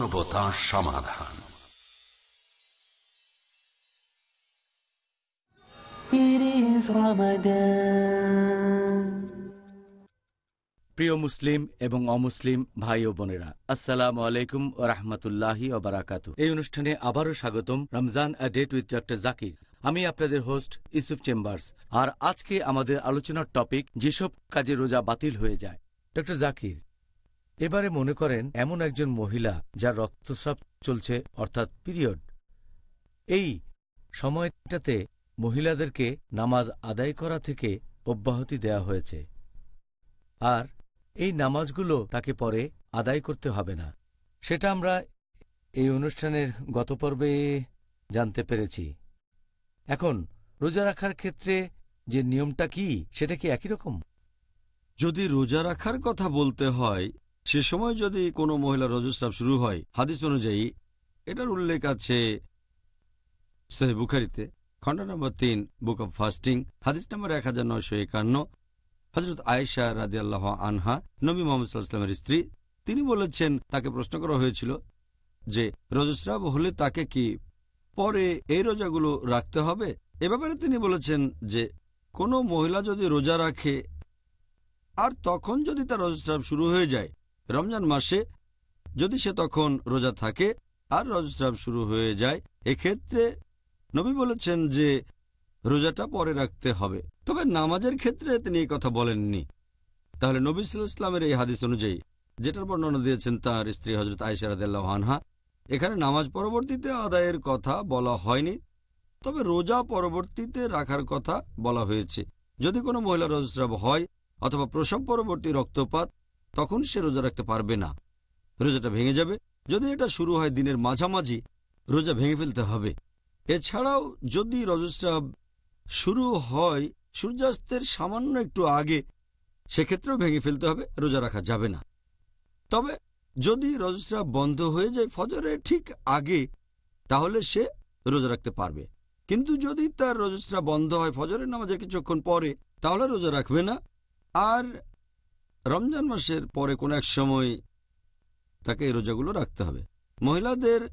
মানবতার সমাধান. প্রিয় মুসলিম এবং অমুসলিম ভাই ও বোনেরা আসসালামু আলাইকুম ও রহমতুল্লাহি ওবরাকাত এই অনুষ্ঠানে আবারও স্বাগতম Ramzan a date with doctor Zakir. আমি আপনাদের হোস্ট ইউসুফ চেম্বার্স। আর আজকে আমাদের আলোচনার টপিক যেসব কাজে রোজা বাতিল হয়ে যায়। ডক্টর জাকির এবারে মনে করেন এমন একজন মহিলা যার রক্তস্রাব চলছে, অর্থাৎ পিরিয়ড। এই সময়টাতে মহিলাদেরকে নামাজ আদায় করা থেকে অব্যাহতি দেয়া হয়েছে। আর এই নামাজগুলো তাকে পরে আদায় করতে হবে না। সেটা আমরা এই অনুষ্ঠানের গত পর্বে জানতে পেরেছি। এখন রোজা রাখার ক্ষেত্রে যে নিয়মটা কি, সেটা কি একই রকম? যদি রোজা রাখার কথা বলতে হয় সে সময় যদি কোনো মহিলা রজস্রাব শুরু হয়, হাদিস অনুযায়ী, এটার উল্লেখ আছে সহি বুখারিতে খণ্ড নম্বর তিন, বুক অব ফাস্টিং, হাদিস নম্বর এক হাজার নয়শো একান্ন হজরত আয়েশা রাদি আল্লাহ আনহা, নবী মোহাম্মদ সাল্লামের স্ত্রী, তিনি বলেছেন, তাকে প্রশ্ন করা হয়েছিল যে, রজস্রাব হলে তাকে কি পরে এই রোজাগুলো রাখতে হবে? এ ব্যাপারে তিনি বলেছেন যে, কোনো মহিলা যদি রোজা রাখে, আর তখন যদি তার রজস্রাব শুরু হয়ে যায় রমজান মাসে যদি সে তখন রোজা থাকে আর রজস্রাব শুরু হয়ে যায়, এক্ষেত্রে নবী বলেছেন যে রোজাটা পরে রাখতে হবে। তবে নামাজের ক্ষেত্রে তিনি এই কথা বলেননি। তাহলে নবী সাল্লাহ ইসলামের এই হাদিস অনুযায়ী যেটার বর্ণনা দিয়েছেন তার স্ত্রী হজরত আইসারাদাল্লাহ আনহা, এখানে নামাজ পরবর্তীতে আদায়ের কথা বলা হয়নি, তবে রোজা পরবর্তীতে রাখার কথা বলা হয়েছে। যদি কোনো মহিলা রজস্রাব হয় অথবা প্রসব পরবর্তী রক্তপাত তখন সে রোজা রাখতে পারবে না। রোজাটা ভেঙে যাবে। যদি এটা শুরু হয় দিনের মাঝামাঝি, রোজা ভেঙে ফেলতে হবে। এছাড়াও যদি রজস্রাব শুরু হয় সূর্যাস্তের সামান্য একটু আগে, সেক্ষেত্রেও ভেঙে ফেলতে হবে, রোজা রাখা যাবে না। তবে যদি রজস্রাব বন্ধ হয়ে যায় ফজরের ঠিক আগে, তাহলে সে রোজা রাখতে পারবে। কিন্তু যদি তার রজস্রাব বন্ধ হয় ফজরের নামাজের কিছুক্ষণ পরে, তাহলে রোজা রাখবে না। আর রমজান মাসের পরে কোনো এক সময় তাকে এই রোজাগুলো রাখতে হবে। মহিলাদের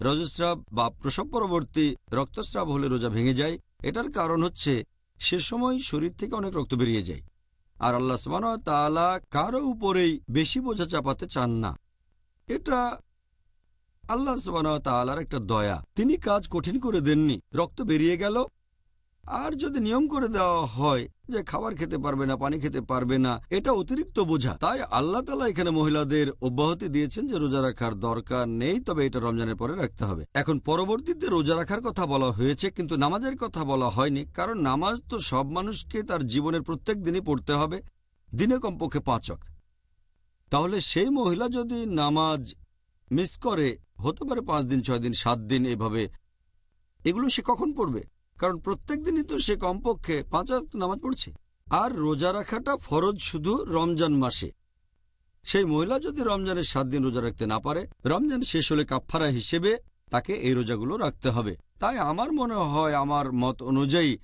রজস্রাব বা প্রসব পরবর্তী রক্তস্রাব হলে রোজা ভেঙে যায়। এটার কারণ হচ্ছে সে সময় শরীর থেকে অনেক রক্ত বেরিয়ে যায়। আর আল্লাহ সমান তালা কারও উপরেই বেশি বোঝা চাপাতে চান না। এটা আল্লাহ সমান তালার একটা দয়া। তিনি কাজ কঠিন করে দেননি। রক্ত বেরিয়ে গেল আর যদি নিয়ম করে দেওয়া হয় যে খাবার খেতে পারবে না, পানি খেতে পারবে না, এটা অতিরিক্ত বোঝা। তাই আল্লাহ তালা এখানে মহিলাদের অব্যাহতি দিয়েছেন যে রোজা রাখার দরকার নেই, তবে এটা রমজানের পরে রাখতে হবে। এখন পরবর্তীতে রোজা রাখার কথা বলা হয়েছে, কিন্তু নামাজের কথা বলা হয়নি, কারণ নামাজ তো সব মানুষকে তার জীবনের প্রত্যেক দিনই পড়তে হবে, দিনে কমপক্ষে পাঁচক তাহলে সেই মহিলা যদি নামাজ মিস করে, হতে পারে পাঁচ দিন, ছয় দিন, সাত দিন, এভাবে, এগুলো সে কখন পড়বে? কারণ প্রত্যেক দিনই তো সে কমপক্ষে পাঁচ নামাজ পড়ছে। আর রোজা রাখাটা ফরজ শুধু রমজান মাসে। সেই মহিলা যদি রমজানের সাত দিন রোজা রাখতে না পারে, রমজান শেষ হলে কাফফারা হিসেবে তাকে এই রোজাগুলো রাখতে হবে। তাই আমার মনে হয়, আমার মত অনুযায়ী,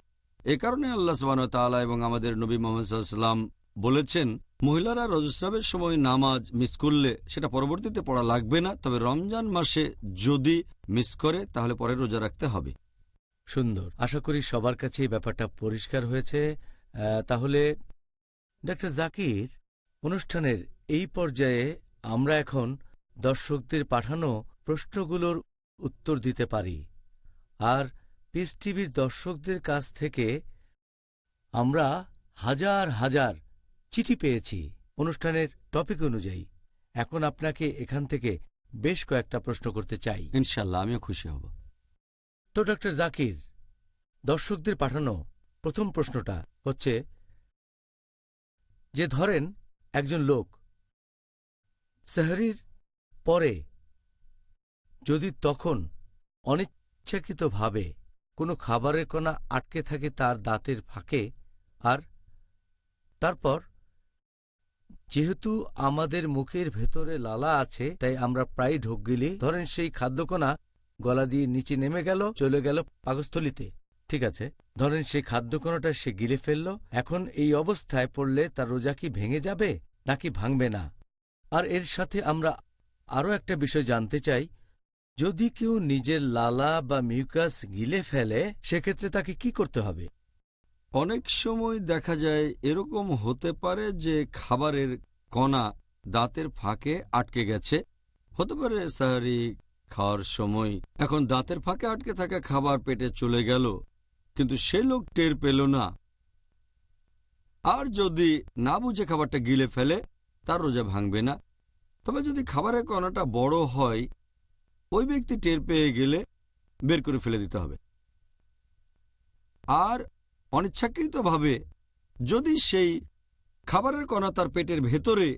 এ কারণে আল্লাহ সবান তাআলা এবং আমাদের নবী মোহাম্মদ বলেছেন, মহিলারা রজস্রাবের সময় নামাজ মিস করলে সেটা পরবর্তীতে পড়া লাগবে না। তবে রমজান মাসে যদি মিস করে, তাহলে পরে রোজা রাখতে হবে। সুন্দর। আশা করি সবার কাছে এই ব্যাপারটা পরিষ্কার হয়েছে। তাহলে ডক্টর জাকির, অনুষ্ঠানের এই পর্যায়ে আমরা এখন দর্শকদের পাঠানো প্রশ্নগুলোর উত্তর দিতে পারি। আর পিস টিভির দর্শকদের কাছ থেকে আমরা হাজার হাজার চিঠি পেয়েছি অনুষ্ঠানের টপিক অনুযায়ী। এখন আপনাকে এখান থেকে বেশ কয়েকটা প্রশ্ন করতে চাই। ইনশাল্লাহ, আমিও খুশি হব। তো ডক্টর জাকির, দর্শকদের পাঠানো প্রথম প্রশ্নটা হচ্ছে, যে ধরেন একজন লোক সেহরির পরে যদি তখন অনিচ্ছাকৃতভাবে কোনো খাবারের কণা আটকে থাকে তার দাঁতের ফাঁকে আর তারপর যেহেতু আমাদের মুখের ভেতরে লালা আছে, তাই আমরা প্রায় ঢোক গেলে, ধরেন সেই খাদ্যকণা গলা দিয়ে নিচে নেমে গেল, চলে গেল পাকস্থলিতে। ঠিক আছে, ধরেন সেই খাদ্যকণাটা সে গিলে ফেলল, এখন এই অবস্থায় পড়লে তার রোজা কি ভেঙে যাবে, নাকি ভাঙবে না? আর এর সাথে আমরা আরও একটা বিষয় জানতে চাই, যদি কেউ নিজের লালা বা মিউকাস গিলে ফেলে, সেক্ষেত্রে তাকে কি করতে হবে? অনেক সময় দেখা যায় এরকম হতে পারে যে খাবারের কণা দাঁতের ফাঁকে আটকে গেছে। হতে পারে সাহারি খাওয়ার সময় এখন দাঁতের ফাঁকে আটকে থাকা খাবার পেটে চলে গেল, কিন্তু সে লোক টের পেল না। আর যদি না বুঝে খাবারটা গিলে ফেলে, তার রোজা ভাঙবে না। তবে যদি খাবারের কণাটা বড় হয়, ওই ব্যক্তি টের পেয়ে গেলে বের করে ফেলে দিতে হবে। আর অনিচ্ছাকৃতভাবে যদি সেই খাবারের কণা তার পেটের ভেতরে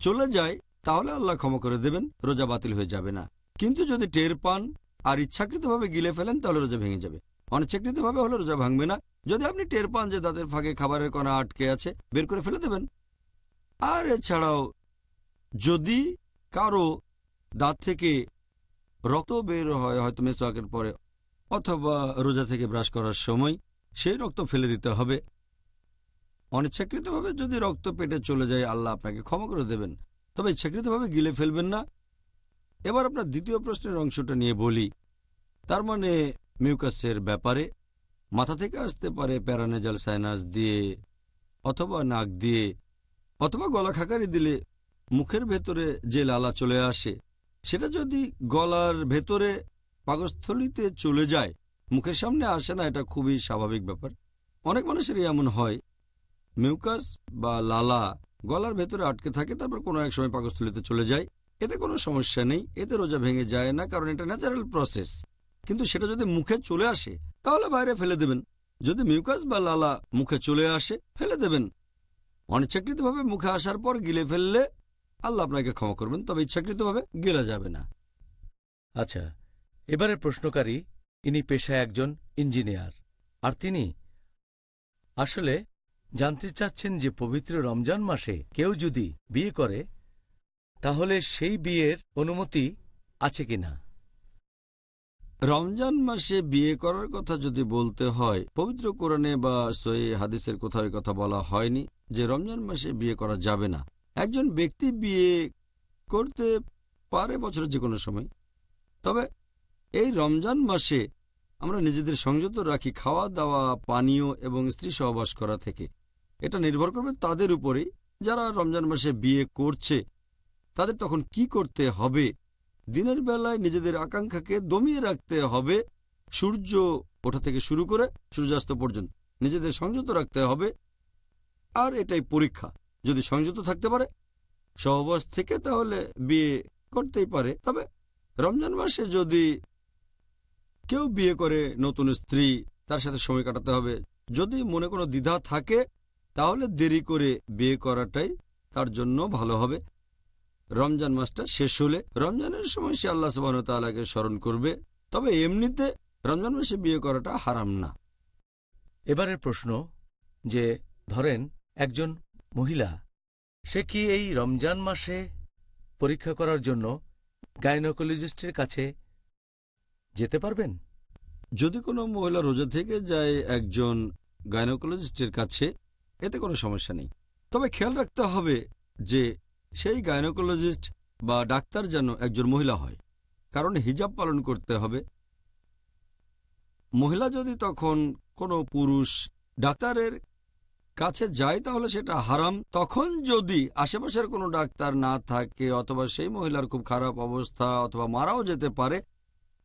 চলে যায়, তাহলে আল্লাহ ক্ষমা করে দেবেন, রোজা বাতিল হয়ে যাবে না। কিন্তু যদি টের পান আর ইচ্ছাকৃতভাবে গিলে ফেলেন, তাহলে রোজা ভেঙে যাবে। অনিচ্ছাকৃতভাবে হলে রোজা ভাঙবে না। যদি আপনি টের পান যে দাঁতের ফাঁকে খাবারের কণা আটকে আছে, বের করে ফেলে দেবেন। আর এছাড়াও, যদি কারও দাঁত থেকে রক্ত বের হয়, হয়তো মেসোয়াকের পরে, অথবা রোজা থেকে ব্রাশ করার সময়, সেই রক্ত ফেলে দিতে হবে। অনিচ্ছাকৃতভাবে যদি রক্ত পেটে চলে যায়, আল্লাহ আপনাকে ক্ষমা করে দেবেন। তবে ইচ্ছাকৃতভাবে গিলে ফেলবেন না। এবার আপনার দ্বিতীয় প্রশ্নের অংশটা নিয়ে বলি। তার মানে মিউকাসের ব্যাপারে মাথা থেকে আসতে পারে প্যারানেজাল সাইনাস দিয়ে অথবা নাক দিয়ে অথবা গলা খাকারি দিলে মুখের ভেতরে যে লালা চলে আসে, সেটা যদি গলার ভেতরে পাকস্থলিতে চলে যায়, মুখের সামনে আসে না, এটা খুবই স্বাভাবিক ব্যাপার। অনেক মানুষেরই এমন হয়, মিউকাস বা লালা গলার ভেতরে আটকে থাকে, তারপর কোনো এক সময় পাকস্থলিতে চলে যায় এতে কোনো সমস্যা নেই, এতে রোজা ভেঙে যায় না, কারণ এটা ন্যাচারাল প্রসেস কিন্তু সেটা যদি মুখে চলে আসে, তাহলে বাইরে ফেলে দেবেন। যদি মিউকাস বা লালা মুখে চলে আসে, ফেলে দেবেন। অনিচ্ছাকৃতভাবে মুখে আসার পর গিলে ফেললে আল্লাহ আপনাকে ক্ষমা করবেন, তবে ইচ্ছাকৃতভাবে গেলা যাবে না। আচ্ছা এবারের প্রশ্নকারী, ইনি পেশায় একজন ইঞ্জিনিয়ার, আর তিনি আসলে জানতে চাচ্ছেন যে পবিত্র রমজান মাসে কেউ যদি বিয়ে করে তাহলে সেই বিয়ের অনুমতি আছে কিনা? রমজান মাসে বিয়ে করার কথা যদি বলতে হয়, পবিত্র কোরআনে বা সই হাদিসের কোথাও কথা বলা হয়নি যে রমজান মাসে বিয়ে করা যাবে না। একজন ব্যক্তি বিয়ে করতে পারে বছরের যে কোনো সময়। তবে এই রমজান মাসে আমরা নিজেদের সংযত রাখি খাওয়া, দাওয়া, পানীয় এবং স্ত্রী সহবাস করা থেকে। এটা নির্ভর করবে তাদের উপরেই। যারা রমজান মাসে বিয়ে করছে তাদের তখন কি করতে হবে? দিনের বেলায় নিজেদের আকাঙ্ক্ষাকে দমিয়ে রাখতে হবে। সূর্য ওঠা থেকে শুরু করে সূর্যাস্ত পর্যন্ত নিজেদের সংযত রাখতে হবে। আর এটাই পরীক্ষা। যদি সংযত থাকতে পারে, সহবাস থেকে তাহলে বিয়ে করতেই পারে। তবে রমজান মাসে যদি কেউ বিয়ে করে নতুন স্ত্রী, তার সাথে সময় কাটাতে হবে। যদি মনে কোনো দ্বিধা থাকে, তাহলে দেরি করে বিয়ে করাটাই তার জন্য ভালো হবে। রমজান মাসটা শেষ হলে রমজানের সময় সে আল্লাহ সুবাহ তাল্লাহকে স্মরণ করবে। তবে এমনিতে রমজান মাসে বিয়ে করাটা হারাম না। এবারের প্রশ্ন যে ধরেন একজন মহিলা সে কি এই রমজান মাসে পরীক্ষা করার জন্য গাইনোকোলজিস্টের কাছে যেতে পারবেন? যদি কোনো মহিলা রোজা থেকে যায় একজন গাইনোকোলজিস্টের কাছে এতে কোনো সমস্যা নেই। তবে খেয়াল রাখতে হবে যে সেই গাইনোকোলজিস্ট বা ডাক্তার যেন একজন মহিলা হয়, কারণ হিজাব পালন করতে হবে। মহিলা যদি তখন কোনো পুরুষ ডাক্তারের কাছে যায় তাহলে সেটা হারাম। তখন যদি আশেপাশের কোনো ডাক্তার না থাকে অথবা সেই মহিলার খুব খারাপ অবস্থা অথবা মারাও যেতে পারে,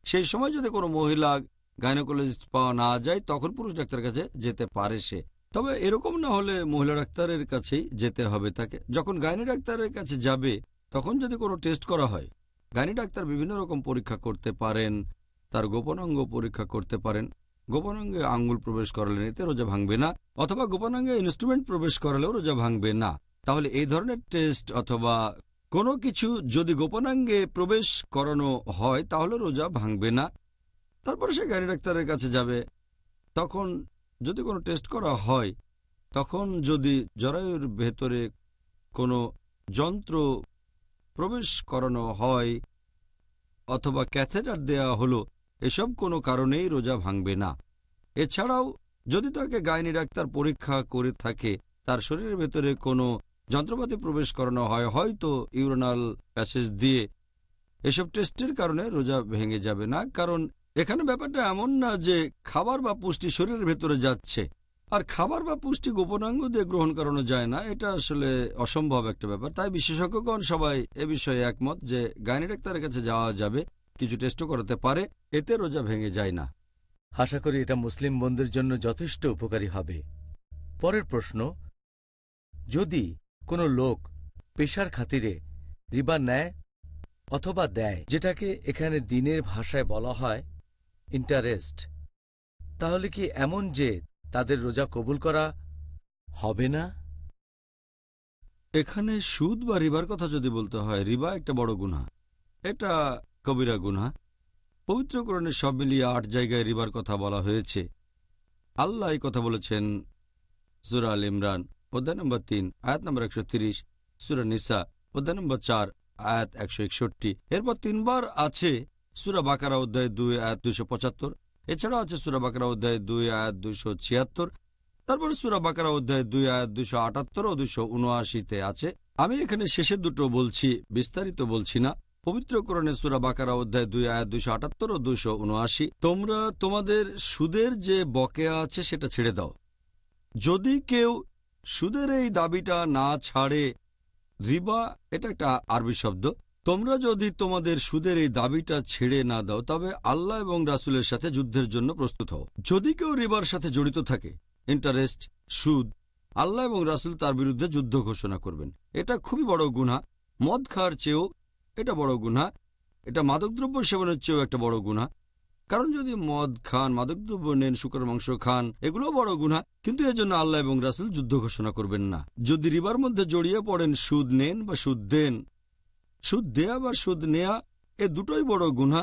সেই সময় যদি কোনো মহিলা গাইনোকোলজিস্ট পাওয়া না যায়, তখন পুরুষ ডাক্তারের কাছে যেতে পারে সে। তবে এরকম না হলে মহিলা ডাক্তারের কাছেই যেতে হবে তাকে। যখন গাইনি ডাক্তারের কাছে যাবে, তখন যদি কোনো টেস্ট করা হয়, গাইনি ডাক্তার বিভিন্ন রকম পরীক্ষা করতে পারেন, তার গোপনাঙ্গ পরীক্ষা করতে পারেন। গোপনাঙ্গে আঙ্গুল প্রবেশ করালে এতে রোজা ভাঙবে না, অথবা গোপনাঙ্গে ইনস্ট্রুমেন্ট প্রবেশ করালেও রোজা ভাঙবে না। তাহলে এই ধরনের টেস্ট অথবা কোনো কিছু যদি গোপনাঙ্গে প্রবেশ করানো হয়, তাহলে রোজা ভাঙবে না। তারপরে সে গাইনি ডাক্তারের কাছে যাবে। তখন যদি কোনো টেস্ট করা হয়, তখন যদি জরায়ুর ভেতরে কোনো যন্ত্র প্রবেশ করানো হয় অথবা ক্যাথেটার দেয়া হলো, এসব কোনো কারণেই রোজা ভাঙবে না। এছাড়াও, যদি তাকে গাইনি ডাক্তার পরীক্ষা করে থাকে, তার শরীরের ভেতরে কোনো যন্ত্রপাতি প্রবেশ করানো হয়, হয়তো ইউরোনাল প্যাসেজ দিয়ে, এসব টেস্টের কারণে রোজা ভেঙে যাবে না। কারণ এখানে ব্যাপারটা এমন না যে খাবার বা পুষ্টি শরীরের ভেতরে যাচ্ছে। আর খাবার বা পুষ্টি গোপনাঙ্গ দিয়ে গ্রহণ করানো যায় না, এটা আসলে অসম্ভব একটা ব্যাপার। তাই বিশেষজ্ঞগণ সবাই এ বিষয়ে একমত যে গাইনি ডাক্তারের কাছে যাওয়া যাবে, কিছু টেস্টও করাতে পারে, এতে রোজা ভেঙে যায় না। আশা করি এটা মুসলিম বন্ধুর জন্য যথেষ্ট উপকারী হবে। পরের প্রশ্ন, যদি কোনো লোক পেশার খাতিরে রিবা নেয় অথবা দেয়, যেটাকে এখানে দিনের ভাষায় বলা হয় ইন্টারেস্ট তাহলে কি এমন যে তাদের রোজা কবুল করা হবে না? এখানে সুদ বা রিবার কথা যদি বলতে হয়, রিবা একটা বড় গুণা এটা কবিরা গুণা পবিত্রকরণের সব মিলিয়ে আট জায়গায় রিবার কথা বলা হয়েছে। আল্লাহ কথা বলেছেন সুরা আল ইমরান, অধ্যায় নম্বর তিন, আয়াত নম্বর একশো তিরিশ, সুরা নিসা, অধ্যায় নম্বর চার, আয়াত একশো একষট্টি। এরপর তিনবার আছে সুরা বাকারা অধ্যায় দুই আয়াত দুইশো পঁচাত্তর। এছাড়াও আছে সুরা বাকারা অধ্যায় দুই আয়াত দুইশো ছিয়াত্তর। তারপর সুরা বাকারা অধ্যায় দুই আয়াত দুইশো আটাত্তর ও দুইশো উনআশিতে আছে। আমি এখানে শেষের দুটো বলছি, বিস্তারিত বলছি না। পবিত্রকরণে সুরা বাকারা অধ্যায় দুই আয়াত দুইশো আটাত্তর ও দুইশো উনআশি। তোমরা তোমাদের সুদের যে বকেয়া আছে সেটা ছেড়ে দাও। যদি কেউ সুদের এই দাবিটা না ছাড়ে, রিবা এটা একটা আরবি শব্দ। তোমরা যদি তোমাদের সুদের এই দাবিটা ছেড়ে না দাও, তবে আল্লাহ এবং রাসুলের সাথে যুদ্ধের জন্য প্রস্তুত হও। যদি কেউ রিবার সাথে জড়িত থাকে ইন্টারেস্ট সুদ, আল্লাহ এবং রাসুল তার বিরুদ্ধে যুদ্ধ ঘোষণা করবেন। এটা খুবই বড় গুণা মদ খাওয়ার চেয়েও এটা বড় গুণা এটা মাদকদ্রব্য সেবনের চেয়েও একটা বড় গুণা কারণ যদি মদ খান, মাদকদ্রব্য নেন, শুকর মাংস খান এগুলো বড় গুণা কিন্তু এর জন্য আল্লাহ এবং রাসুল যুদ্ধ ঘোষণা করবেন না। যদি রিবার মধ্যে জড়িয়ে পড়েন, সুদ নেন বা সুদ দেন সুদ দেয়া বা সুদ নেয়া এ দুটোই বড় গুণা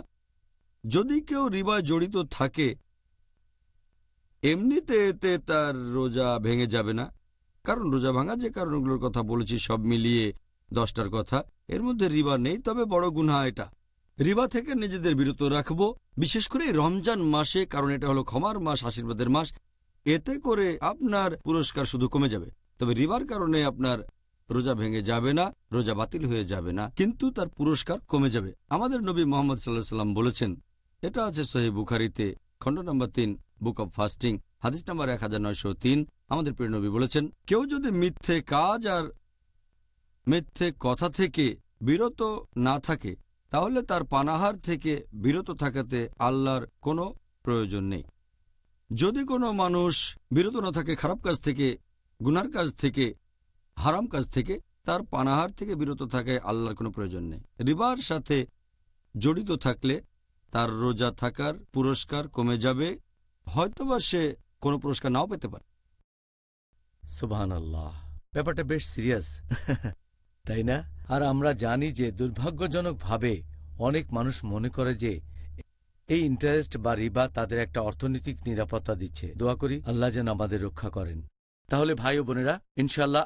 যদি কেউ রিবায় জড়িত থাকে, এমনিতে এতে তার রোজা ভেঙে যাবে না। কারণ রোজা ভাঙা যে কারণগুলোর কথা বলেছি, সব মিলিয়ে দশটার কথা, এর মধ্যে রিবা নেই, তবে বড় গুণা এটা। রিবা থেকে নিজেদের বিরত রাখব, বিশেষ করে রমজান মাসে, কারণ এটা হলো ক্ষমার মাস, আশীর্বাদের মাস। এতে করে আপনার পুরস্কার শুধু কমে যাবে। তবে রিবার কারণে আপনার রোজা ভেঙে যাবে না, রোজা বাতিল হয়ে যাবে না, কিন্তু তার পুরস্কার কমে যাবে। আমাদের নবী মোহাম্মদ সাল্লাহ সাল্লাম বলেছেন, এটা আছে সোহেব বুখারিতে, খণ্ড নম্বর তিন, বুক অব ফাস্টিং, হাদিস নম্বর এক হাজার নয়শো তিন। আমাদের প্রিয় নবী বলেছেন, কেউ যদি মিথ্যে কাজ আর মিথ্যে কথা থেকে বিরত না থাকে, তাহলে তার পানাহার থেকে বিরত থাকাতে আল্লাহর কোনো প্রয়োজন নেই। যদি কোনো মানুষ বিরত না থাকে, খারাপ কাজ থেকে, গুনার কাজ থেকে হারাম কাজ থেকে তার পানাহার থেকে বিরত থাকায় আল্লাহর কোনো প্রয়োজন নেই। রিবার সাথে জড়িত থাকলে তার রোজা থাকার পুরস্কার কমে যাবে, হয়তোবা সে কোনো পুরস্কার নাও পেতে পারে। সুবহান আল্লাহ ব্যাপারটা বেশ সিরিয়াস। তাই না? আর আমরা জানি যে দুর্ভাগ্যজনকভাবে অনেক মানুষ মনে করে যে এই ইন্টারেস্ট বা রিবা তাদের একটা অর্থনৈতিক নিরাপত্তা দিচ্ছে। দোয়া করি আল্লাহ যেন আমাদের রক্ষা করেন। তাহলে ভাই ও বোনেরা ইনশাল্লাহ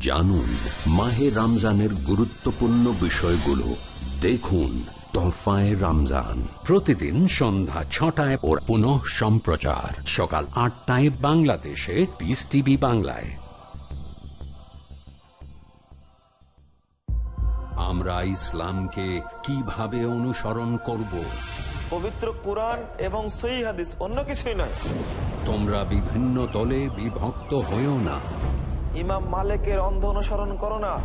জানুন মাহে রমজানের গুরুত্বপূর্ণ বিষয়গুলো। দেখুন তোহফায় রমজান। প্রতিদিন সন্ধ্যা ছটায় ও পুনঃ সম্প্রচার। সকাল আটটায় বাংলাদেশে পিস টিভি বাংলায়। আমরা ইসলামকে কীভাবে অনুসরণ করব? পবিত্র কোরআন এবং সই হাদিস অন্য কিছুই নয়। তোমরা বিভিন্ন দলে বিভক্ত হয়েও না। ইমাম মালিকের অন্ধ অনুসরণ করো না।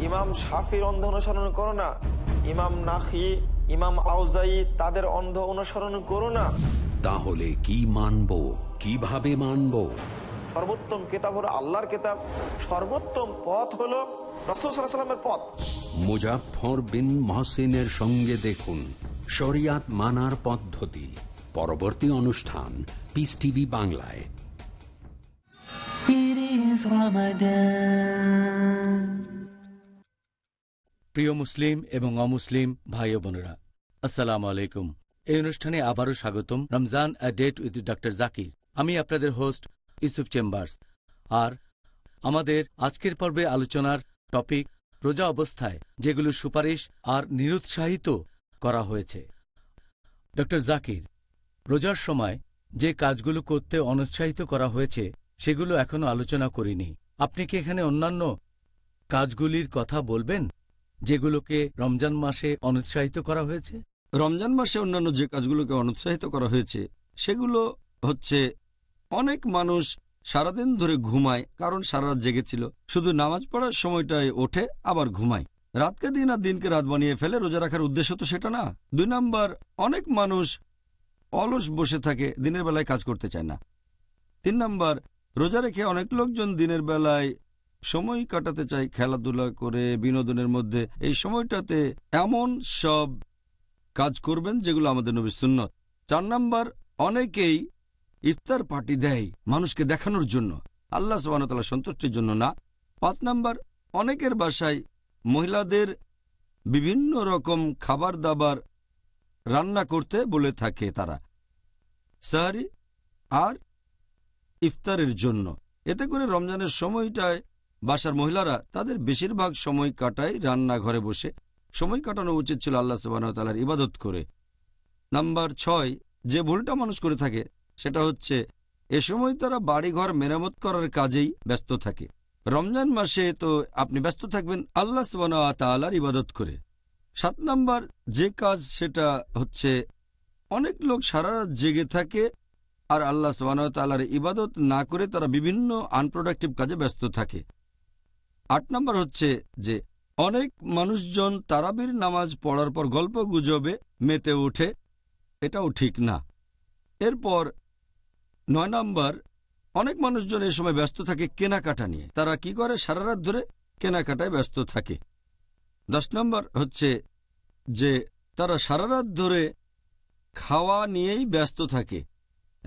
ইমাম শাফির অন্ধ অনুসরণ করো না। ইমাম নাখি ইমাম আউজাই তাদের অন্ধ অনুসরণ করো না। তাহলে কি মানব? কীভাবে মানব? সর্বোত্তম কেতাব হলো আল্লাহর কেতাব। সর্বোত্তম পথ হলো রসুল সাল্লামের পথ। মুজাফর বিন মহসিনের সঙ্গে দেখুন শরিয়াত মানার পদ্ধতি। পরবর্তী অনুষ্ঠান পিস টিভি বাংলায়. প্রিয় মুসলিম এবং অমুসলিম ভাই বোনেরা, আসসালাম আলাইকুম। এই অনুষ্ঠানে আবারও স্বাগতম Ramzan a date with doctor Zakir. আমি আপনাদের হোস্ট ইউসুফ চেম্বার্স। আর আমাদের আজকের পর্বে আলোচনার টপিক রোজা অবস্থায়, যেগুলো সুপারিশ আর নিরুৎসাহিত করা হয়েছে। ডক্টর জাকির, রোজার সময় যে কাজগুলো করতে অনুৎসাহিত করা হয়েছে সেগুলো এখনও আলোচনা করিনি। আপনি কি এখানে অন্যান্য কাজগুলির কথা বলবেন, যেগুলোকে রমজান মাসে অনুৎসাহিত করা হয়েছে? রমজান মাসে অন্যান্য যে কাজগুলোকে অনুৎসাহিত করা হয়েছে, সেগুলো হচ্ছে অনেক মানুষ সারাদিন ধরে ঘুমায়, কারণ সারা রাত জেগেছিল শুধু নামাজ পড়ার সময়টায় ওঠে, আবার ঘুমায়। রাতকে দিন আর দিনকে রাত বানিয়ে ফেলে রোজা রাখার উদ্দেশ্য তো সেটা না। দুই নাম্বার, অনেক মানুষ অলস বসে থাকে, দিনের বেলায় কাজ করতে চায় না। তিন নাম্বার রোজা রেখে অনেক লোকজন দিনের বেলায় সময় কাটাতে চায় খেলাধুলা করে, বিনোদনের মধ্যে। এই সময়টাতে এমন সব কাজ করবেন যেগুলো আমাদের নবী সুন্নত। চার নাম্বার, অনেকেই ইফতার পার্টি দেয় মানুষকে দেখানোর জন্য। আল্লাহ সবানতালা সন্তুষ্টির জন্য না। পাঁচ নাম্বার, অনেকের বাসায় মহিলাদের বিভিন্ন রকম খাবার দাবার রান্না করতে বলে থাকে তারা। সাহারি আর ইফতারের জন্য। এতে করে রমজানের সময়টায় বাসার মহিলারা তাদের বেশিরভাগ সময় কাটায় রান্নাঘরে বসে। সময় কাটানো উচিত ছিল আল্লাহ সুবাহতালার ইবাদত করে। নাম্বার ছয়, যে ভুলটা মানুষ করে থাকে, সেটা হচ্ছে এ সময় তারা বাড়িঘর মেরামত করার কাজেই ব্যস্ত থাকে। রমজান মাসে তো আপনি ব্যস্ত থাকবেন আল্লাহ সুবাহ তালার ইবাদত করে। সাত নাম্বার, যে কাজ সেটা হচ্ছে অনেক লোক সারা রাত জেগে থাকে আর আল্লাহ সুবাহ তালার ইবাদত না করে তারা বিভিন্ন আনপ্রোডাক্টিভ কাজে ব্যস্ত থাকে। আট নম্বর হচ্ছে যে, অনেক মানুষজন তারাবির নামাজ পড়ার পর গল্প গুজবে, মেতে ওঠে, এটাও ঠিক না। এরপর নয় নম্বর, অনেক মানুষজন এ সময় ব্যস্ত থাকে কেনাকাটা নিয়ে। তারা কি করে? সারা রাত ধরে কেনাকাটায় ব্যস্ত থাকে। দশ নম্বর হচ্ছে যে, তারা সারা রাত ধরে খাওয়া নিয়েই ব্যস্ত থাকে।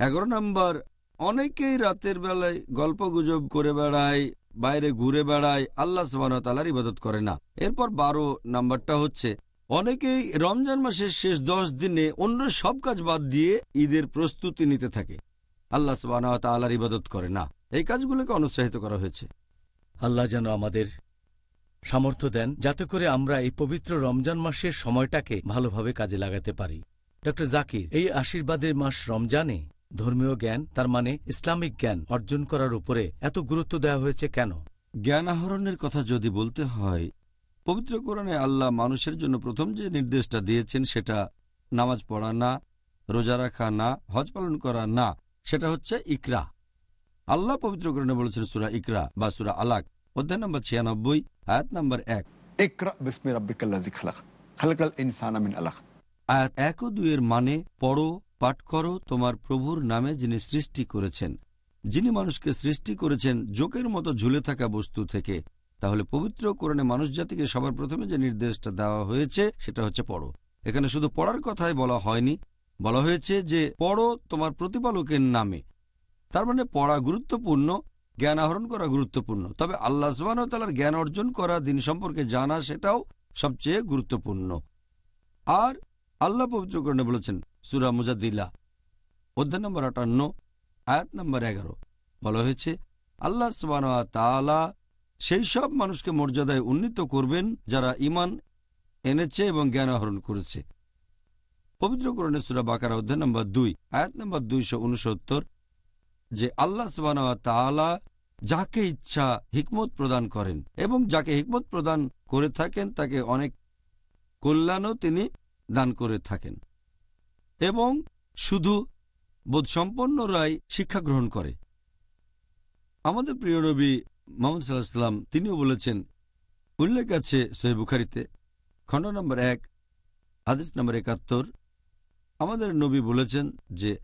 এগারো নম্বর, অনেকেই রাতের বেলায় গল্প গুজব করে বেড়ায়, বাইরে ঘুরে বেড়ায়, আল্লাহ তালার ইবাদত করে না। এরপর বারো নাম্বারটা হচ্ছে, অনেকেই রমজান মাসের শেষ দশ দিনে অন্য সব কাজ বাদ দিয়ে ঈদের প্রস্তুতি নিতে থাকে। আল্লাহ তালার ইবাদত করে না। এই কাজগুলোকে অনুৎসাহিত করা হয়েছে। আল্লাহ যেন আমাদের সামর্থ্য দেন, যাতে করে আমরা এই পবিত্র রমজান মাসের সময়টাকে ভালোভাবে কাজে লাগাতে পারি। ডক্টর জাকির, এই আশীর্বাদের মাস রমজানে ধর্মীয় জ্ঞান তার মানে ইসলামিক জ্ঞান অর্জন করার উপরে এত গুরুত্ব দেওয়া হয়েছে কেন? জ্ঞান আহরণের কথা যদি বলতে হয় পবিত্র কোরআনে আল্লাহ মানুষের জন্য প্রথম যে নির্দেশটা দিয়েছেন সেটা নামাজ পড়া না রোজা রাখা না হজ পালন করা না সেটা হচ্ছে ইকরা। আল্লাহ পবিত্র কোরআনে বলেছেন সুরা ইকরা বা সুরা আলাক অধ্যায় নম্বর ছিয়ানব্বই আয়াত নম্বর এক। ইকরা বিসমি রাব্বিকাল্লাযী খালাক খালাকাল ইনসানা মিন আলাক। আয়াত এক ও দুইয়ের মানে পড়ো পাঠ করো তোমার প্রভুর নামে যিনি সৃষ্টি করেছেন। যিনি মানুষকে সৃষ্টি করেছেন, জোকের মতো ঝুলে থাকা বস্তু থেকে। তাহলে পবিত্র কোরআনে মানুষ জাতিকে সবার প্রথমে যে নির্দেশটা দেওয়া হয়েছে, সেটা হচ্ছে পড়ো। এখানে শুধু পড়ার কথাই বলা হয়নি। বলা হয়েছে যে, পড়ো তোমার প্রতিপালকের নামে। তার মানে পড়া গুরুত্বপূর্ণ, জ্ঞান আহরণ করা গুরুত্বপূর্ণ। তবে আল্লাহ সুবাহতালার জ্ঞান অর্জন করা, দিন সম্পর্কে জানা, সেটাও সবচেয়ে গুরুত্বপূর্ণ। আর আল্লাহ পবিত্রকরণে বলেছেন, সুরা মুজাদিল্লা অধ্যায় নম্বর আটান্ন, আয়াত নম্বর এগারো। বলা হয়েছে, আল্লাহ তালা সেই সব মানুষকে মর্যাদায় উন্নীত করবেন যারা ইমান এনেছে এবং জ্ঞান আহরণ করেছে। পবিত্রকরণে সুরা বাকার, অধ্যায় নম্বর দুই, আয়াত নম্বর দুইশো উনসত্তর, যে আল্লাহ তালা যাকে ইচ্ছা হিকমত প্রদান করেন এবং যাকে হিকমত প্রদান করে থাকেন, তাকে অনেক কল্যাণও তিনি দান করে থাকেন। এবং শুধু বোধসম্পন্নরাই শিক্ষা গ্রহণ করে। আমাদের প্রিয় নবী মোহাম্মদ সাল্লাহাম তিনিও বলেছেন, উল্লেখ আছে সহি বুখারিতে, খণ্ড নম্বর এক, হাদিস নম্বর একাত্তর। আমাদের নবী বলেছেন যে,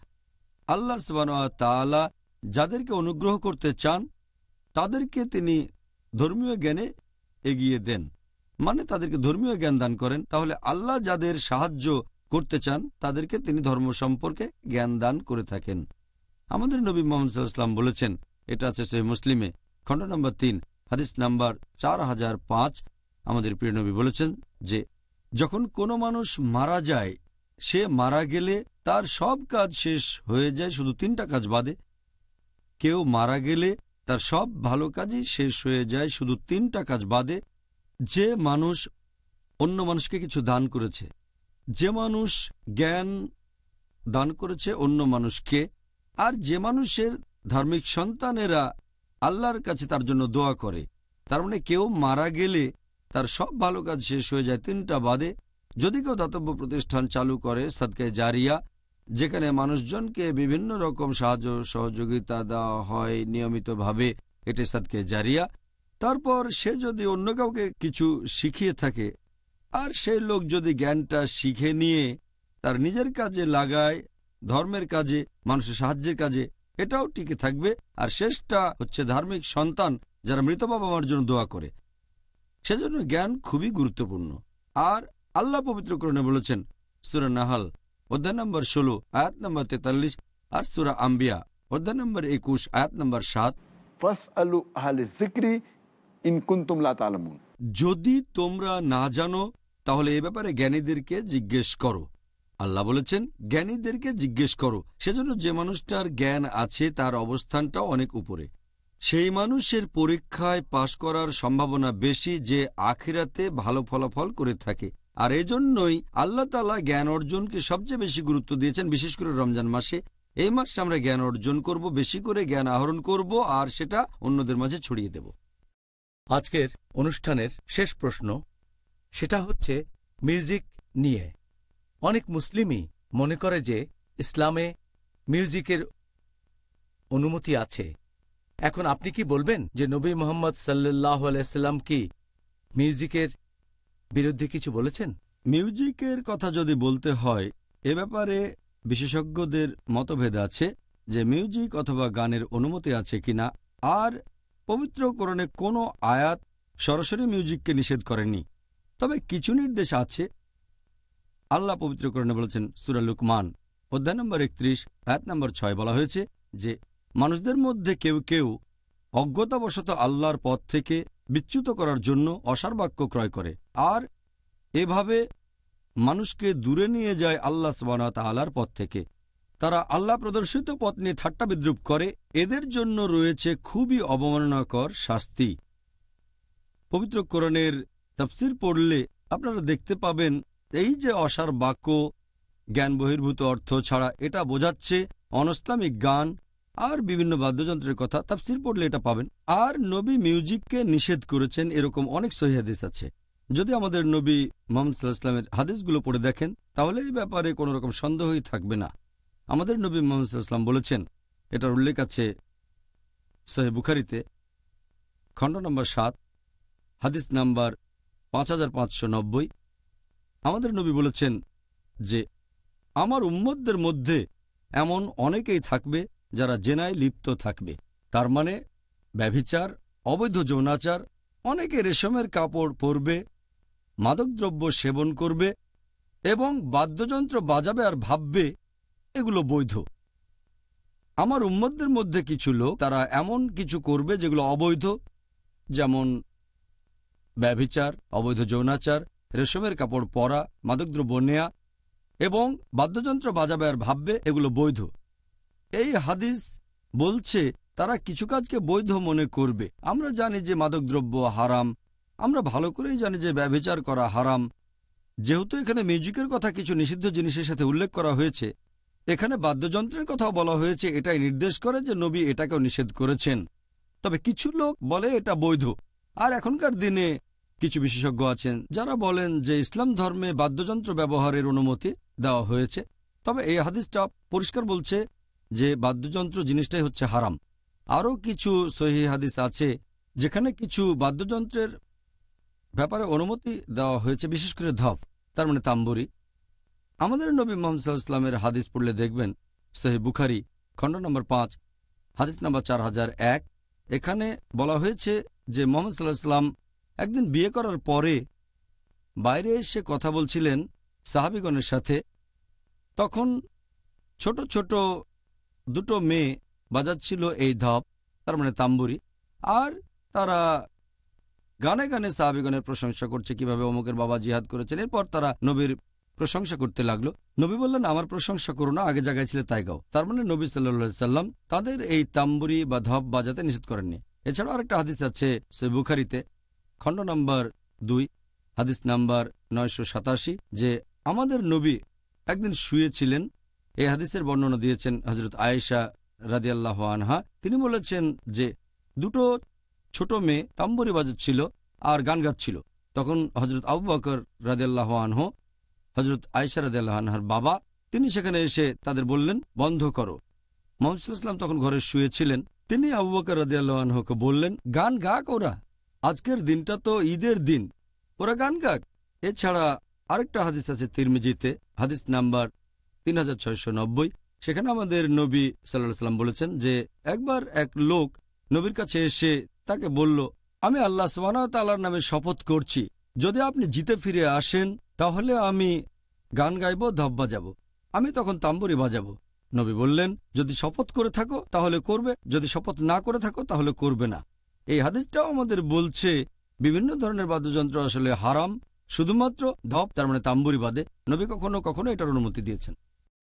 আল্লাহ তালা যাদেরকে অনুগ্রহ করতে চান, তাদেরকে তিনি ধর্মীয় জ্ঞানে এগিয়ে দেন। মানে তাদেরকে ধর্মীয় জ্ঞান দান করেন, তাহলে আল্লাহ যাদের সাহায্য করতে চান, তাদেরকে তিনি ধর্ম সম্পর্কে জ্ঞান দান করে থাকেন। আমাদের নবী মোহাম্মদ সাল্লাহাম বলেছেন, এটা আছে সহি মুসলিমে, খণ্ড নম্বর তিন, হাদিস নাম্বার চার হাজার পাঁচ, আমাদের প্রিয় নবী বলেছেন যে, যখন কোনো মানুষ মারা যায়, সে মারা গেলে তার সব কাজ শেষ হয়ে যায়, শুধু তিনটা কাজ বাদে। কেউ মারা গেলে তার সব ভালো কাজই শেষ হয়ে যায়, শুধু তিনটা কাজ বাদে। যে মানুষ অন্য মানুষকে কিছু দান করেছে, যে মানুষ জ্ঞান দান করেছে অন্য মানুষকে, আর যে মানুষের ধার্মিক সন্তানেরা আল্লাহর কাছে তার জন্য দোয়া করে, তার মানে কেউ মারা গেলে তার সব ভালো কাজ শেষ হয়ে যায় তিনটা বাদে। যদি কেউ দাতব্য প্রতিষ্ঠান চালু করে, সাদকায় জারিয়া, যেখানে মানুষজনকে বিভিন্ন রকম সাহায্য সহযোগিতা দেওয়া হয় নিয়মিতভাবে এটি সাদকে জারিয়া তারপর সে যদি অন্য কাউকে কিছু শিখিয়ে থাকে, আর সেই লোক যদি জ্ঞানটা শিখে নিয়ে তার নিজের কাজে লাগায়, ধর্মের কাজে, মানুষের সাহায্যের কাজে, এটাও টিকে থাকবে। আর শেষটা হচ্ছে ধার্মিক সন্তান যারা মৃত বাবা মার জন্য দোয়া করে। সেজন্য জ্ঞান খুবই গুরুত্বপূর্ণ। আর আল্লাহ পবিত্রকরণে বলেছেন, সুরা নাহাল, অধ্যায় নম্বর ষোলো, আয়াত নম্বর তেতাল্লিশ, আর সুরা আম্বিয়া, অধ্যায় নম্বর একুশ, আয়াত নম্বর সাত। ফাস যদি তোমরা না জানো, তাহলে এ ব্যাপারে জ্ঞানীদেরকে জিজ্ঞেস করো। আল্লাহ বলেছেন, জ্ঞানীদেরকে জিজ্ঞেস করো। সেজন্য যে মানুষটার জ্ঞান আছে, তার অবস্থানটাও অনেক উপরে। সেই মানুষের পরীক্ষায় পাশ করার সম্ভাবনা বেশি যে আখিরাতে ভালো ফলাফল করে থাকে। আর এজন্যই আল্লাহ তালা জ্ঞান অর্জনকে সবচেয়ে বেশি গুরুত্ব দিয়েছেন, বিশেষ করে রমজান মাসে। এই মাসে আমরা জ্ঞান অর্জন করব, বেশি করে জ্ঞান আহরণ করব, আর সেটা অন্যদের মাঝে ছড়িয়ে দেব। আজকের অনুষ্ঠানের শেষ প্রশ্ন, সেটা হচ্ছে মিউজিক নিয়ে। অনেক মুসলিমই মনে করে যে ইসলামে মিউজিকের অনুমতি আছে। এখন আপনি কি বলবেন যে নবী মোহাম্মদ সাল্লাহ আলাইসাল্লাম কি মিউজিকের বিরুদ্ধে কিছু বলেছেন? মিউজিকের কথা যদি বলতে হয়, এ ব্যাপারে বিশেষজ্ঞদের মতভেদ আছে যে মিউজিক অথবা গানের অনুমতি আছে কিনা। আর পবিত্রকরণে কোনো আয়াত সরাসরি মিউজিককে নিষেধ করেনি তবে কিছু নির্দেশ আছে। আল্লাহ পবিত্রকরণে বলেছেন, সুরা লুকমান, অধ্যায় নম্বর একত্রিশ, আয়াত নম্বর ছয় বলা হয়েছে যে, মানুষদের মধ্যে কেউ কেউ অজ্ঞতাবশত আল্লাহর পথ থেকে বিচ্যুত করার জন্য অসার বাক্য ক্রয় করে। আর এভাবে মানুষকে দূরে নিয়ে যায় আল্লাহ সবানা তালার পথ থেকে। তারা আল্লাহ প্রদর্শিত পথ নিয়ে ঠাট্টা বিদ্রুপ করে। এদের জন্য রয়েছে খুবই অবমাননাকর শাস্তি। পবিত্র কোরণের তফসির পড়লে আপনারা দেখতে পাবেন, এই যে অসার বাক্য, জ্ঞান বহির্ভূত অর্থ ছাড়া এটা বোঝাচ্ছে অনস্তামিক গান আর বিভিন্ন বাদ্যযন্ত্রের কথা। তাফসির পড়লে এটা পাবেন। আর নবী মিউজিককে নিষেধ করেছেন, এরকম অনেক সহি হাদিস আছে। যদি আমাদের নবী মোহাম্মদ সাল্লাহ ইসলামের হাদিসগুলো পড়ে দেখেন, তাহলে এই ব্যাপারে কোনো রকম সন্দেহই থাকবে না। আমাদের নবী মোহাম্মদ সাল্লাম বলেছেন, এটার উল্লেখ আছে সহি বুখারিতে, খণ্ড নম্বর সাত, হাদিস নাম্বার পাঁচ হাজার পাঁচশো নব্বই। আমাদের নবী বলেছেন যে, আমার উম্মতদের মধ্যে এমন অনেকেই থাকবে যারা জেনায় লিপ্ত থাকবে। তার মানে ব্যভিচার, অবৈধ যৌনাচার, অনেকে রেশমের কাপড় পরবে, মাদকদ্রব্য সেবন করবে এবং বাদ্যযন্ত্র বাজাবে আর ভাববে এগুলো বৈধ। আমার উম্মতদের মধ্যে কিছু লোক, তারা এমন কিছু করবে যেগুলো অবৈধ, যেমন ব্যভিচার, অবৈধ যৌনাচার, রেশমের কাপড় পরা, মাদকদ্রব্য নেয়া এবং বাদ্যযন্ত্র বাজাবে আর ভাববে এগুলো বৈধ। এই হাদিস বলছে, তারা কিছু কাজকে বৈধ মনে করবে। আমরা জানি যে মাদকদ্রব্য হারাম, আমরা ভালো করেই জানি যে ব্যভিচার করা হারাম। যেহেতু এখানে মিউজিকের কথা কিছু নিষিদ্ধ জিনিসের সাথে উল্লেখ করা হয়েছে এখানে বাদ্যযন্ত্রের কথাও বলা হয়েছে, এটাই নির্দেশ করে যে নবী এটাকেও নিষেধ করেছেন। তবে কিছু লোক বলে এটা বৈধ। আর এখনকার দিনে কিছু বিশেষজ্ঞ আছেন, যারা বলেন যে ইসলাম ধর্মে বাদ্যযন্ত্র ব্যবহারের অনুমতি দেওয়া হয়েছে। তবে এই হাদিসটা পরিষ্কার বলছে যে বাদ্যযন্ত্র জিনিসটাই হচ্ছে হারাম। আরও কিছু সহি হাদিস আছে, যেখানে কিছু বাদ্যযন্ত্রের ব্যাপারে অনুমতি দেওয়া হয়েছে, বিশেষ করে ধপ তার মানে তাম্বুরি। আমাদের নবী মোহাম্মদ ইসলামের হাদিস পড়লে দেখবেন সহি বুখারি, খণ্ড নম্বর পাঁচ, হাদিস নম্বর চার হাজার এক। এখানে বলা হয়েছে যে মোহাম্মদ সাল্লাহ ইসলাম একদিন বিয়ে করার পরে বাইরে এসে কথা বলছিলেন সাহাবিগণের সাথে। তখন ছোট ছোট দুটো মেয়ে বাজাচ্ছিল এই ধপ, তার মানে তাম্বুরি, আর তারা গানে গানে সাহাবিগণের প্রশংসা করছে কীভাবে অমুকের বাবা জিহাদ করেছেন। এরপর তারা নবীর প্রশংসা করতে লাগল। নবী বললেন, আমার প্রশংসা করো না, আগে জায়গায় ছিল তাই গাও। তার মানে নবী সাল্লা সাল্লাম তাদের এই তাম্বুরি বা ধপ বাজাতে নিষেধ করেননি। এছাড়াও আরেকটা হাদিস আছে সে বুখারিতে, খণ্ড নম্বর দুই, হাদিস নাম্বার নয়শো সাতাশি, যে আমাদের নবী একদিন শুয়েছিলেন। এই হাদিসের বর্ণনা দিয়েছেন হজরত আয়েশা রাদিয়াল্লাহ আনহা। তিনি বলেছেন যে দুটো ছোট মেয়ে তাম্বুরি বাজাচ্ছিল আর গান গাচ্ছিল। তখন হজরত আবু বকর রাদিয়াল্লাহ আনহ হজরত আয়েশা রাদিয়াল্লাহ আনহার বাবা, তিনি সেখানে এসে তাদের বললেন, বন্ধ করো। মোহাম্মদ তখন ঘরে শুয়েছিলেন। তিনি আবু বকর আনহকে বললেন, গান গাক ওরা। আজকের দিনটা তো ঈদের দিন। ওরা গান গাক। এছাড়া আরেকটা হাদিস আছে তিরমিজিতে, হাদিস নাম্বার তিন হাজার ছয়শো নব্বই। সেখানে আমাদের নবী সাল্লাহ সাল্লাম বলেছেন যে, একবার এক লোক নবীর কাছে এসে তাকে বলল, আমি আল্লাহ তাল্লাহর নামে শপথ করছি। যদি আপনি জিতে ফিরে আসেন তাহলে আমি গান গাইব, ধপ বাজাবো। আমি তখন তাম্বুরি বাজাবো। নবী বললেন, যদি শপথ করে থাকো, তাহলে করবে। যদি শপথ না করে থাকো, তাহলে করবে না। এই হাদিসটাও আমাদের বলছে, বিভিন্ন ধরনের বাদ্যযন্ত্র আসলে হারাম, শুধুমাত্র ধপ, তার মানে তাম্বুরি বাদে। নবী কখনো কখনো এটার অনুমতি দিয়েছেন।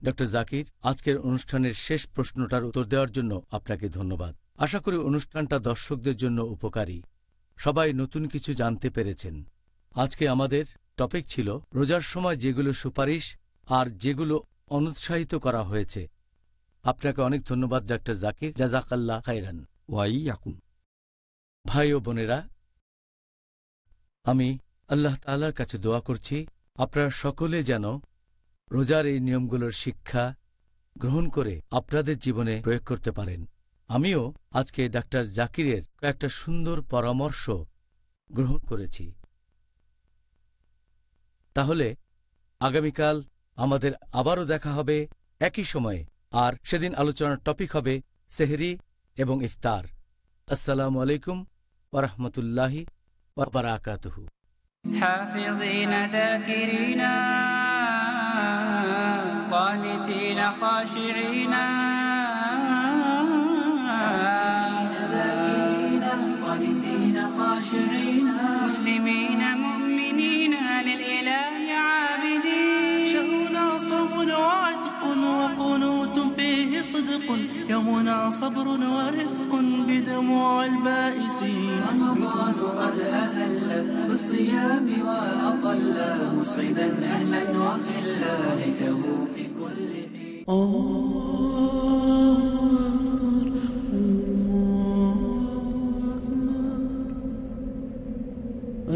ডক্টর জাকির, আজকের অনুষ্ঠানের শেষ প্রশ্নটার উত্তর দেওয়ার জন্য আপনাকে ধন্যবাদ। আশা করি অনুষ্ঠানটা দর্শকদের জন্য উপকারী। সবাই নতুন কিছু জানতে পেরেছেন। আজকে আমাদের টপিক ছিল রোজার সময় যেগুলো সুপারিশ আর যেগুলো অনুৎসাহিত করা হয়েছে। আপনাকে অনেক ধন্যবাদ ডক্টর জাকির। জাজাকাল্লা খাইরান ওয়াই ইয়াকুম ভাই ও বোনেরা আমি আল্লাহ তাআলার কাছে দোয়া করছি আপনারা সকলে যেন রোজার এই নিয়মগুলোর শিক্ষা গ্রহণ করে আপনাদের জীবনে প্রয়োগ করতে পারেন। আমিও আজকে ডাক্তার জাকিরের কয়েকটা সুন্দর পরামর্শ গ্রহণ করেছি। তাহলে আগামীকাল আমাদের আবারও দেখা হবে একই সময়ে আর সেদিন আলোচনার টপিক হবে সেহরি এবং ইফতার আসসালামু আলাইকুম ওরহমতুল্লাহি ওবরাকাতুহু حافظين ذاكرين قانتين خاشعين ذاكرين قانتين خاشعين مسلمين مؤمنين للإله عابدين. شهرنا صوم وعتق وقنوت فيه صدق. يومنا صبر ورفق بدموع البائسين. رمضان قد أهل بالصيام وأطل مسعدا أهلا وخلا ليته في كل حين.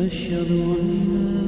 أشهد أن الذين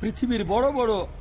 পৃথিবীর বড় বড়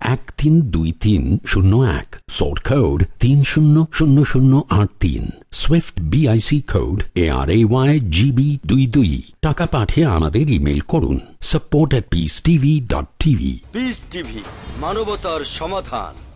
এক তিন দুই তিন শূন্য এক কোড তিন শূন্য শূন্য শূন্য আট তিন SWIFT code A R A Y GB দুই দুই। টাকা পাঠিয়ে আমাদের ইমেল করুন support peace TV dot TV মানবতার সমাধান।